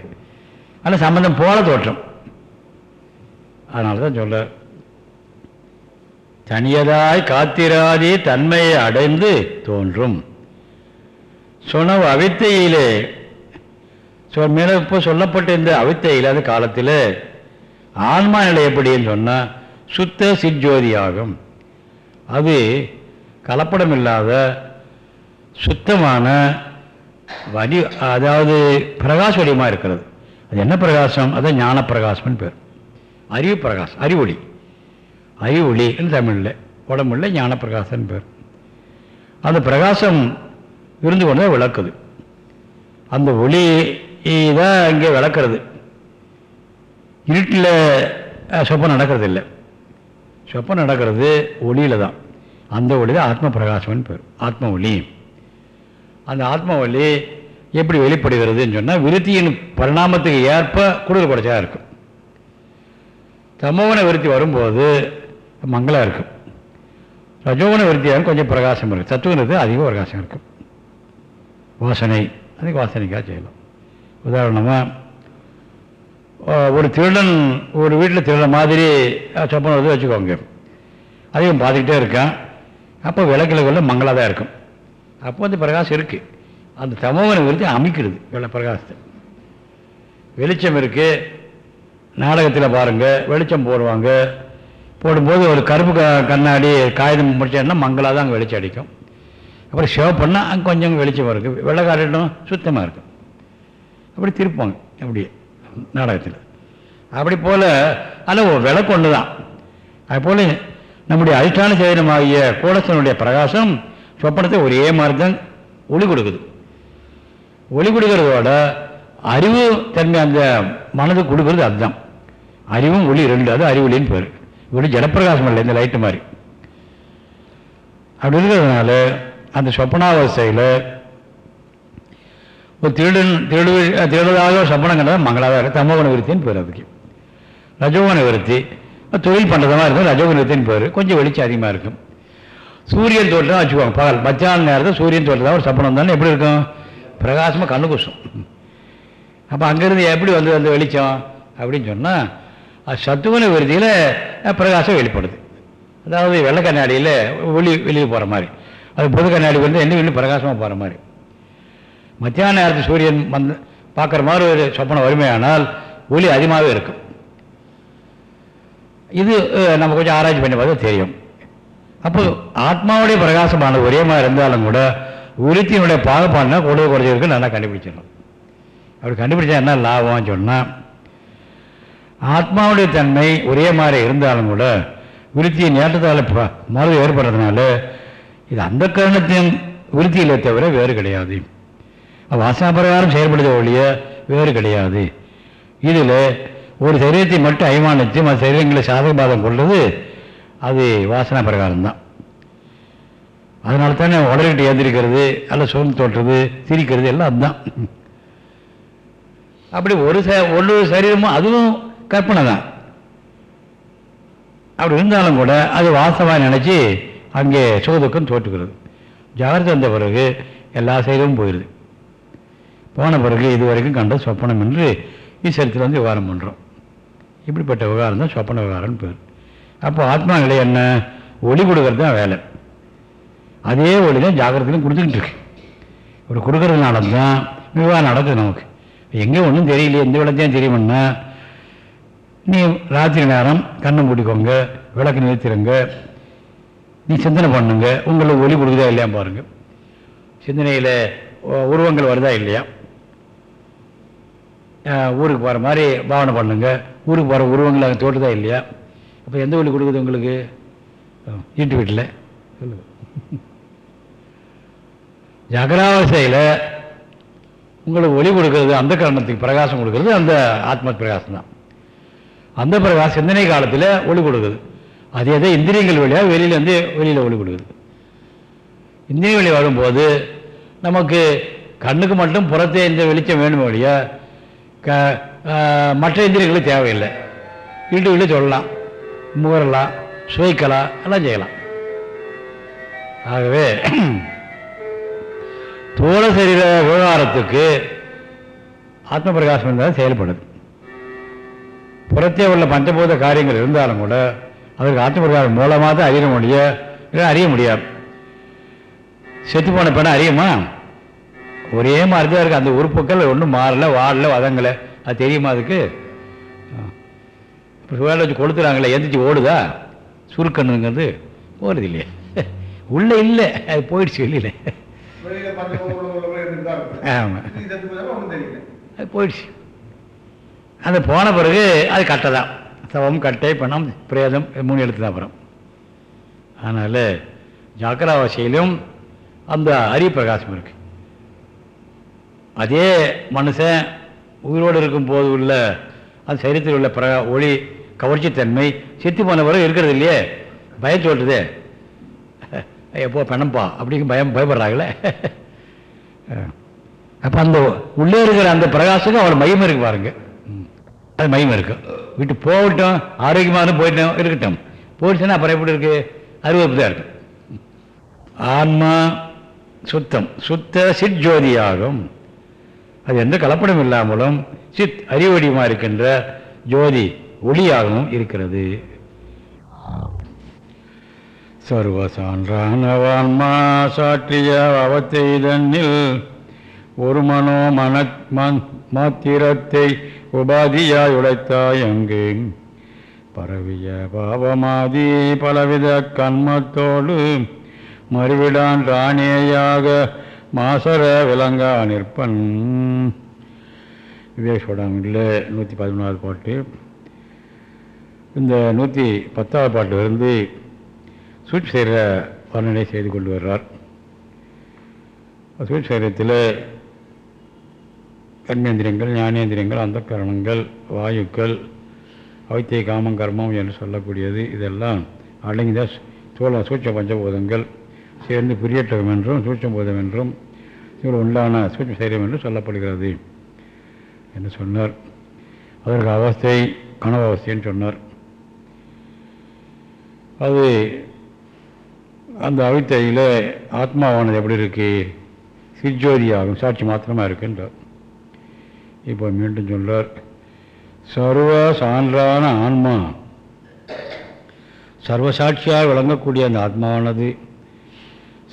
ஆனால் சம்பந்தம் போல தோற்றம். அதனால தான் சொல்ல தனியதாய் காத்திராதி தன்மையை அடைந்து தோன்றும். சொன்ன அவித்தையிலே. சொ மேலே இப்போ சொல்லப்பட்ட இந்த அவித்தையில் அந்த காலத்தில் ஆன்மா நிலை எப்படின்னு சொன்னால் சுத்த சிஜோதியாகும் அது கலப்படம் இல்லாத சுத்தமான வடி அதாவது பிரகாச வடிவமாக இருக்கிறது. அது என்ன பிரகாசம்? அதான் ஞான பிரகாசம்னு பேர். அறிவு பிரகாசம் அறிவொளி. அறிவொளின்னு தமிழில் உடம்புல ஞான பிரகாசம்னு பேர். அந்த பிரகாசம் இருந்து கொண்டு விளக்குது. அந்த ஒளி தான் இங்கே விளக்குறது. இருட்டில் சொப்பம் நடக்கிறது இல்லை சொப்பம் நடக்கிறது ஒளியில் தான். அந்த ஒளி தான் ஆத்ம பிரகாசம்னு பேர். ஆத்ம ஒளி. அந்த ஆத்ம ஒளி எப்படி வெளிப்படுகிறதுன்னு சொன்னால் விருத்தியின் பரிணாமத்துக்கு ஏற்ப கூடுதல் குறைச்சா இருக்கும். தமோகன விருத்தி வரும்போது மங்களாக இருக்கும். ரஜோகன விருத்தியாக கொஞ்சம் பிரகாசம் இருக்கும். தத்துவனுக்கு அதிக பிரகாசம் இருக்கும். வாசனை அதுக்கு வாசனைக்காக செய்யலாம். உதாரணமாக ஒரு திருடன் ஒரு வீட்டில் திருடன் மாதிரி சொப்பனை வந்து வச்சுக்கோங்க அதையும் பார்த்துக்கிட்டே இருக்கான். அப்போ விளக்கில் மங்களாக தான் இருக்கும். அப்போ வந்து பிரகாசம் இருக்குது அந்த தமோவனை விருத்தி அமைக்கிறது வெள்ள பிரகாசத்தை. வெளிச்சம் இருக்குது நாடகத்தில் பாருங்கள் வெளிச்சம் போடுவாங்க. போடும்போது ஒரு கருப்பு க கண்ணாடி காகிதம் முடிச்சேன்னா மங்களாக தான் அங்கே வெளிச்சம் அடிக்கும். அப்புறம் சிவப்பண்ணால் அங்கே கொஞ்சம் வெளிச்சம் இருக்குது வெள்ளை காட்டிடும் சுத்தமாக இருக்கும் அப்படி திருப்பாங்க அப்படியே. நாடகத்தில். அப்படி போல் அல்ல விளக்கு ஒன்று தான் அதுபோல் நம்முடைய அதிஷ்டான சேதனமாகிய கோலசனுடைய பிரகாசம் சொப்பனத்தை ஒரே மாதிரி தான் ஒளி கொடுக்குது. ஒளி கொடுக்கறதோட அறிவு தன்மை அந்த மனது கொடுக்கறது அதுதான். அறிவும் ஒளி ரெண்டு அது அறிவொளின்னு பேர். இப்படி ஜடப்பிரகாசம் இல்லை இந்த லைட்டு மாதிரி. அப்படி இருக்கிறதுனால அந்த சொப்பனாவஸ்தையில் ஒரு திருடன் திருடு திருடுதாக சொப்பனம் கண்டதாக மங்களாக இருக்குது தமோகன விருத்தின்னு பேர் அதுக்கு. ரஜோகன விருத்தி. தொழில் பண்ணுறதமாக இருக்கும் ரஜோகன விருத்தின்னு பேர். கொஞ்சம் வெளிச்சம் அதிகமாக இருக்கும். சூரியன் தோட்டம் வச்சுக்குவாங்க பகல் மத்தியான நேரத்தில் சூரியன் தோட்டம் ஒரு சப்பனம் தானே எப்படி இருக்கும்? பிரகாசமாக கண்ணு குசும். அப்போ அங்கேருந்து எப்படி வந்து அந்த வெளிச்சம் அப்படின்னு சொன்னால் அது சத்துவன விருதியில் பிரகாசம் வெளிப்படுது. அதாவது வெள்ளை கண்ணாடியில் ஒளி வெளியே போகிற மாதிரி. அது புது கண்ணாடி வந்து என்ன இன்னும் பிரகாசமாக போகிற மாதிரி. மத்தியான நேரத்து சூரியன் வந்து பார்க்குற மாதிரி ஒரு சொப்பனம் வறுமையானால் ஒளி அதிகமாகவே இருக்கும். இது நம்ம கொஞ்சம் ஆராய்ச்சி பண்ணி பார்த்தா தெரியும். அப்போ ஆத்மாவுடைய பிரகாசமானது ஒரே மாதிரி இருந்தாலும் கூட விருத்தியினுடைய பாகுபாடுனா கொடுக்க குறைஞ்சிருக்கு நல்லா கண்டுபிடிச்சிடணும் அப்படி கண்டுபிடிச்சா என்ன லாபம்னு சொன்னால் ஆத்மாவுடைய தன்மை ஒரே மாதிரி இருந்தாலும் கூட விருத்தியின் ஏற்றத்தால் மரபு ஏற்படுறதுனால இது அந்த காரணத்தின் விருத்தியிலே தவிர வேறு கிடையாது. வாசனா பிரகாரம் செயல்படுத்த ஒழிய வேறு கிடையாது. இதில் ஒரு சரீரத்தை மட்டும் அய்மானித்து மற்ற சரீரங்களை சாதகபாதம் கொள்வது அது வாசனா பிரகாரம்தான் அதனால தானே உடல்கிட்ட ஏந்திருக்கிறது அல்ல சோர்ந்து தோற்றுறது சிரிக்கிறது எல்லாம் அதுதான். அப்படி ஒரு ச ஒரு சரீரமும் அதுவும் கற்பனை தான். அப்படி இருந்தாலும் கூட அது வாசமாக நினச்சி அங்கே சுகதுக்கம் தோற்றுக்கிறது ஜாகிரதை வந்த பிறகு எல்லா செயலும் போயிடுது போன பிறகு இது வரைக்கும் கண்ட சொப்பனம் என்று ஈஸ்வரத்தில் வந்து விவகாரம் பண்ணுறோம் இப்படிப்பட்ட விவகாரம் தான் சொப்பன விவகாரம்னு பேர். அப்போ ஆத்மா நிலை என்ன? ஒளி கொடுக்கறது தான் வேலை. அதே ஒளி தான் ஜாகிரதையும் கொடுத்துக்கிட்டு இருக்கு. ஒரு கொடுக்கறதுனால தான் விவகாரம் நடக்குது நமக்கு. எங்கே ஒன்றும் தெரியலையே எந்த விளக்கையும் தெரியுமன்னா நீ ராத்திரி நேரம் கண்ணை மூடிக்கோங்க விளக்கு நிறுத்திடுங்க நீ சிந்தனை பண்ணுங்க. உங்களுக்கு ஒளி கொடுக்குதா இல்லையா பாருங்க. சிந்தனையில் உருவங்கள் வருதா இல்லையா? ஊருக்கு போகிற மாதிரி பாவனை பண்ணுங்க. ஊருக்கு போகிற உருவங்கள் அங்கே தோட்டுதா இல்லையா? அப்போ எந்த ஒளி கொடுக்குது உங்களுக்கு? வீட்டு வீட்டில். சொல்லுங்க. ஜகராவசையில் உங்களுக்கு ஒளி கொடுக்கறது அந்த காரணத்துக்கு பிரகாசம் கொடுக்கறது அந்த ஆத்ம பிரகாசம் தான் அந்த பிரகாசம் சிந்தனை காலத்தில் ஒளி கொடுக்குது. அதே தான் இந்திரியங்கள் வழியாக வெளியில் வந்து வெளியில் ஒளி இந்திரிய வழி வரும்போது நமக்கு கண்ணுக்கு மட்டும் புறத்தே இந்த வெளிச்சம் வேணும் வழியா க மற்ற இந்திரியங்களுக்கு தேவையில்லை. வீட்டு வீடு சொல்லலாம் முகரலாம் சுவைக்கலாம் எல்லாம் செய்யலாம். ஆகவே தோழ சரீர விவகாரத்துக்கு ஆத்ம பிரகாசம் இருந்தால் செயல்படுது. புறத்தே உள்ள பஞ்சபூத காரியங்கள் இருந்தாலும் கூட அதற்கு ஆத்ம பிரகாசம் மூலமாக தான் அறிய முடியும் அறிய முடியாது. செத்து போன பெண்ணை அறியுமா? ஒரே மாதிரி தான் இருக்குது அந்த உறுப்புக்கள் ஒன்றும் மாறல வாடலை வதங்கலை. அது தெரியுமா அதுக்கு? இப்போ சுவையில் வச்சு கொளுத்துறாங்களே எந்திரிச்சு ஓடுதா? சுருக்கண்ணுங்கிறது போகிறது இல்லையா உள்ளே இல்லை அது போயிடுச்சு வெளியில். ஆமாம் அது போயிடுச்சு. அது போன பிறகு அது கட்டை தான். சவம் கட்டை பணம் பிரேதம் மூணு எழுத்து தான் அப்புறம் அதனால் ஜாக்கிராவாசையிலும் அந்த அரிய பிரகாசம் இருக்கு. அதே மனுஷன் உயிரோடு இருக்கும்போது உள்ள அந்த சரீரத்தில் உள்ள பிரகா ஒளி கவர்ச்சித்தன்மை சித்தி போன பிறகு இருக்கிறது இல்லையே? பயம் சொல்கிறதே எப்போ பணம்பா? அப்படிங்க பயம் பயப்படுறாங்களே. அப்போ அந்த உள்ளே இருக்கிற அந்த பிரகாசத்துக்கு அவள் மையம் இருக்கு பாருங்க. அது மையம் இருக்கு. விட்டு போகட்டும் ஆரோக்கியமாக போயிட்டோம் இருக்கட்டும் போயிடுச்சுன்னா அப்புறம் எப்படி இருக்கு அறுபது தான் இருக்கும் ஆன்மா சுத்தம் சுத்த சித் ஜோதியாகும் அது எந்த கலப்படம் இல்லாமலும் சித் அறிவடியமாக இருக்கின்ற ஜோதி ஒளியாகவும் இருக்கிறது சர்வசான்றானவான்மா சாற்றிய அவத்தெய்தன்னில் ஒரு மனோ மன மாத்திரத்தை உபாதியாய் உழைத்தாய் அங்கு. பரவிய பாவமாதி பலவித கண்மத்தோடு மறுவிடான் ராணேயாக மாசர விளங்கா நிற்பன். விவேஸ்வடாமில் நூற்றி பதிமூணாவது பாட்டு. இந்த நூற்றி பத்தாவது பாட்டிலிருந்து சூழ்ச்சி செய்கிற வர்ணனை செய்து கொண்டு வர்றார் சூழ்ச்சி செய்கிறத்தில் கர்மேந்திரியங்கள் ஞானேந்திரியங்கள் அந்த கரணங்கள் வாயுக்கள் அவைத்திய காமம் கர்மம் என்று சொல்லக்கூடியது இதெல்லாம் அடங்கிய சூழ சூட்ச பஞ்சபூதங்கள். சேர்ந்து பிரியட்டகம் என்றும் சூட்சபூதம் என்றும் இவர்கள் உண்டான சூட்ச சைரியம் என்று சொல்லப்படுகிறது என்று சொன்னார். அதற்கு அவஸ்தை கனவு அவஸ்தைன்னு சொன்னார். அது அந்த அவித்தையில் ஆத்மாவானது எப்படி இருக்கு? சிஜோதியாகும் சாட்சி மாத்திரமாக இருக்குன்றார். இப்போ மீண்டும் சொல்றார். சர்வ சான்றான ஆன்மா. சர்வசாட்சியாக விளங்கக்கூடிய அந்த ஆத்மாவானது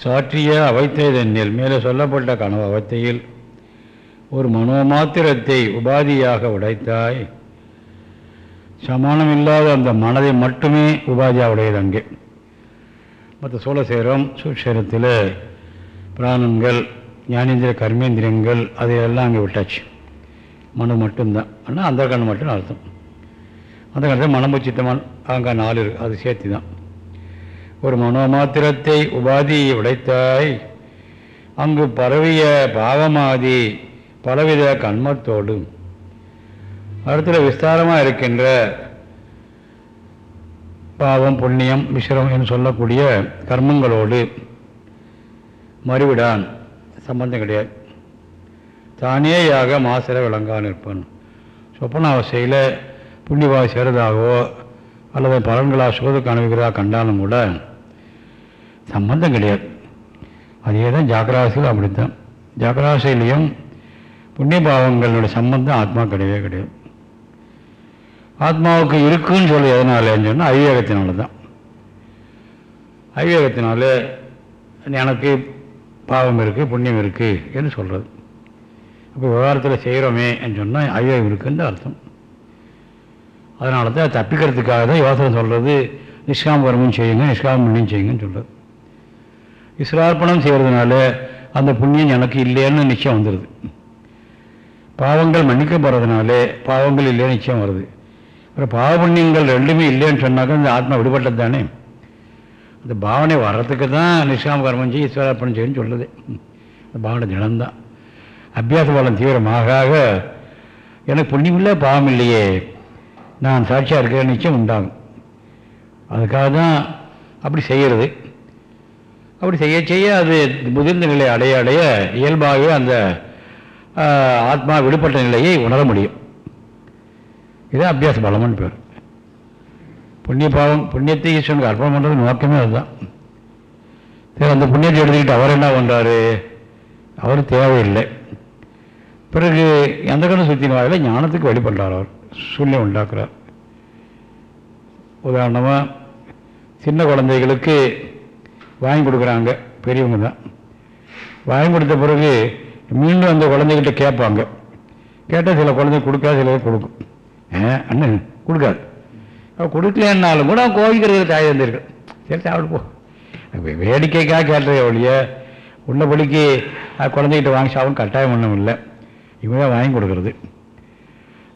சாற்றிய அவைத்ததென்னில் மேலே சொல்லப்பட்ட கனவு அவத்தையில் ஒரு மனோமாத்திரத்தை உபாதியாக உடைத்தாய். சமானமில்லாத அந்த மனதை மட்டுமே உபாதியாக உடையது அங்கே. மற்ற சோழசேரம் சுட்சேரத்தில் பிராணங்கள் ஞானேந்திர கர்மேந்திரியங்கள் அதையெல்லாம் அங்கே விட்டாச்சு. மனு மட்டும்தான். ஆனால் அந்த கண்ணு மட்டும் அர்த்தம். அந்த கணத்தில் மனமு சித்தமன் அங்கே நாலு இருக்கு. அது சேர்த்து தான் ஒரு மனோமாத்திரத்தை உபாதி உடைத்தாய். அங்கு பரவிய பாவமாதி பலவித கண்மத்தோடும். அடுத்துல விஸ்தாரமாக இருக்கின்ற பாவம் புண்ணியம் மிஸ்ரம் என்று சொல்லக்கூடிய கர்மங்களோடு மறுவிடான். சம்பந்தம் கிடையாது. தானேயாக மாசிர விளங்கான் இருப்பான் சொப்பனாவசையில் புண்ணியவாக சேரதாகவோ அல்லது பலன்களாக சோதுக்கு அனுபவிக்கிறதா கண்டாலும் கூட சம்பந்தம் கிடையாது. அதே தான் ஜாக்கிராசியில் அப்படித்தான். ஜாக்கிராசிலையும் புண்ணிய பாவங்களுடைய சம்பந்தம் ஆத்மா கிடையவே கிடையாது. ஆத்மாவுக்கு இருக்குன்னு சொல்லி எதனாலேன்னு சொன்னால் அவிவேகத்தினால தான் அவிவேகத்தினால எனக்கு பாவம் இருக்குது புண்ணியம் இருக்குது என்று சொல்கிறது அப்போ விவகாரத்தில் செய்கிறோமே என்று சொன்னால் அவிவேகம் இருக்குன்னு அர்த்தம்? அதனால தான் தப்பிக்கிறதுக்காக தான் யோசனை சொல்கிறது நிஷ்காம்பரமும் செய்யுங்க நிஷ்காம செய்யுங்கன்னு சொல்கிறது இஸ்ரார்ப்பணம் செய்கிறதுனால அந்த புண்ணியம் எனக்கு இல்லைன்னு நிச்சயம் வந்துடுது பாவங்கள் மன்னிக்கப்படுறதுனாலே பாவங்கள் இல்லைன்னு நிச்சயம் வருது. அப்புறம் பாவ புண்ணியங்கள் ரெண்டுமே இல்லைன்னு சொன்னாக்கா இந்த ஆத்மா விடுபட்டது தானே? அந்த பாவனை வர்றதுக்கு தான் நிஷ்காம கர்மம் செய்ய ஈஸ்வரார்ப்பணம் செய்யணும்னு சொல்லுது. அந்த பாவனை தினம்தான். அபியாச பலம் தீவிரமாக ஆக எனக்கு புண்ணியம் இல்லை பாவம் இல்லையே நான் சாட்சியாக இருக்கிற நிச்சயம் உண்டாகும். அதுக்காக தான் அப்படி செய்கிறது. அப்படி செய்ய செய்ய அது முதிர்ந்த நிலை அடைய அடைய இயல்பாகவே அந்த ஆத்மா விடுபட்ட நிலையை உணர முடியும். இது அபியாச பலம்னு பேர். புண்ணிய பாவம் புண்ணியத்தை ஈஸ்வனுக்கு அர்ப்பணம் பண்ணுறது நோக்கமே அதுதான். சரி அந்த புண்ணியத்தை எடுத்துக்கிட்டு அவர் என்ன பண்ணுறாரு அவர் தேவையில்லை. பிறகு எந்த கண்ணு சுற்றின வாயில் ஞானத்துக்கு வெளிப்படுறார் அவர். சூழ்நிலை உண்டாக்குறார். உதாரணமாக சின்ன குழந்தைகளுக்கு வாங்கி கொடுக்குறாங்க. பெரியவங்க தான். வாங்கி கொடுத்த பிறகு மீண்டும் அந்த குழந்தைகிட்ட கேட்பாங்க. கேட்டால் சில குழந்தை கொடுக்காது சில பேர் கொடுக்கும். அண்ணன் கொடுக்காது. அவள் கொடுக்கலன்னாலும் கூட அவன் கோவிக்கிறது தாய் வந்திருக்கு சரி சாப்பிடு போ. வேடிக்கைக்காக கேட்டதே ஒழிய உள்ளபடிக்கு குழந்தைகிட்ட வாங்கி சாப்பிடும் கட்டாயம் ஒன்றும் இல்லை. இவங்க தான் வாங்கி கொடுக்குறது.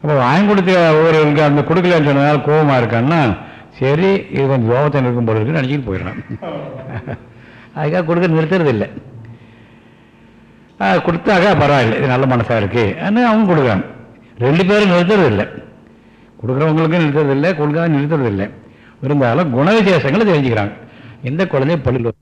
அப்போ வாங்கி கொடுத்த ஒவ்வொருவருக்கு அந்த கொடுக்கலன்னு சொன்னதால் கோபமாக இருக்கான்னா சரி இது கொஞ்சம் கோபத்தை நிற்கும் போல இருக்குன்னு நினச்சிட்டு போயிடுறான் அதுக்காக கொடுக்க நிறுத்துறது இல்லை. கொடுத்தாக்கா பரவாயில்ல இது நல்ல மனசாக இருக்கு ஆனால் அவங்க கொடுக்குறாங்க. ரெண்டு பேரும் நிறுத்துறது இல்லை. கொடுக்குறவங்களுக்கும் நிறுத்துறது இல்லை கொடுக்காத நிறுத்துறது இல்லை. இருந்தாலும் குண விசேஷங்களை தெரிஞ்சுக்கிறாங்க. எந்த குழந்தையும் பள்ளியில்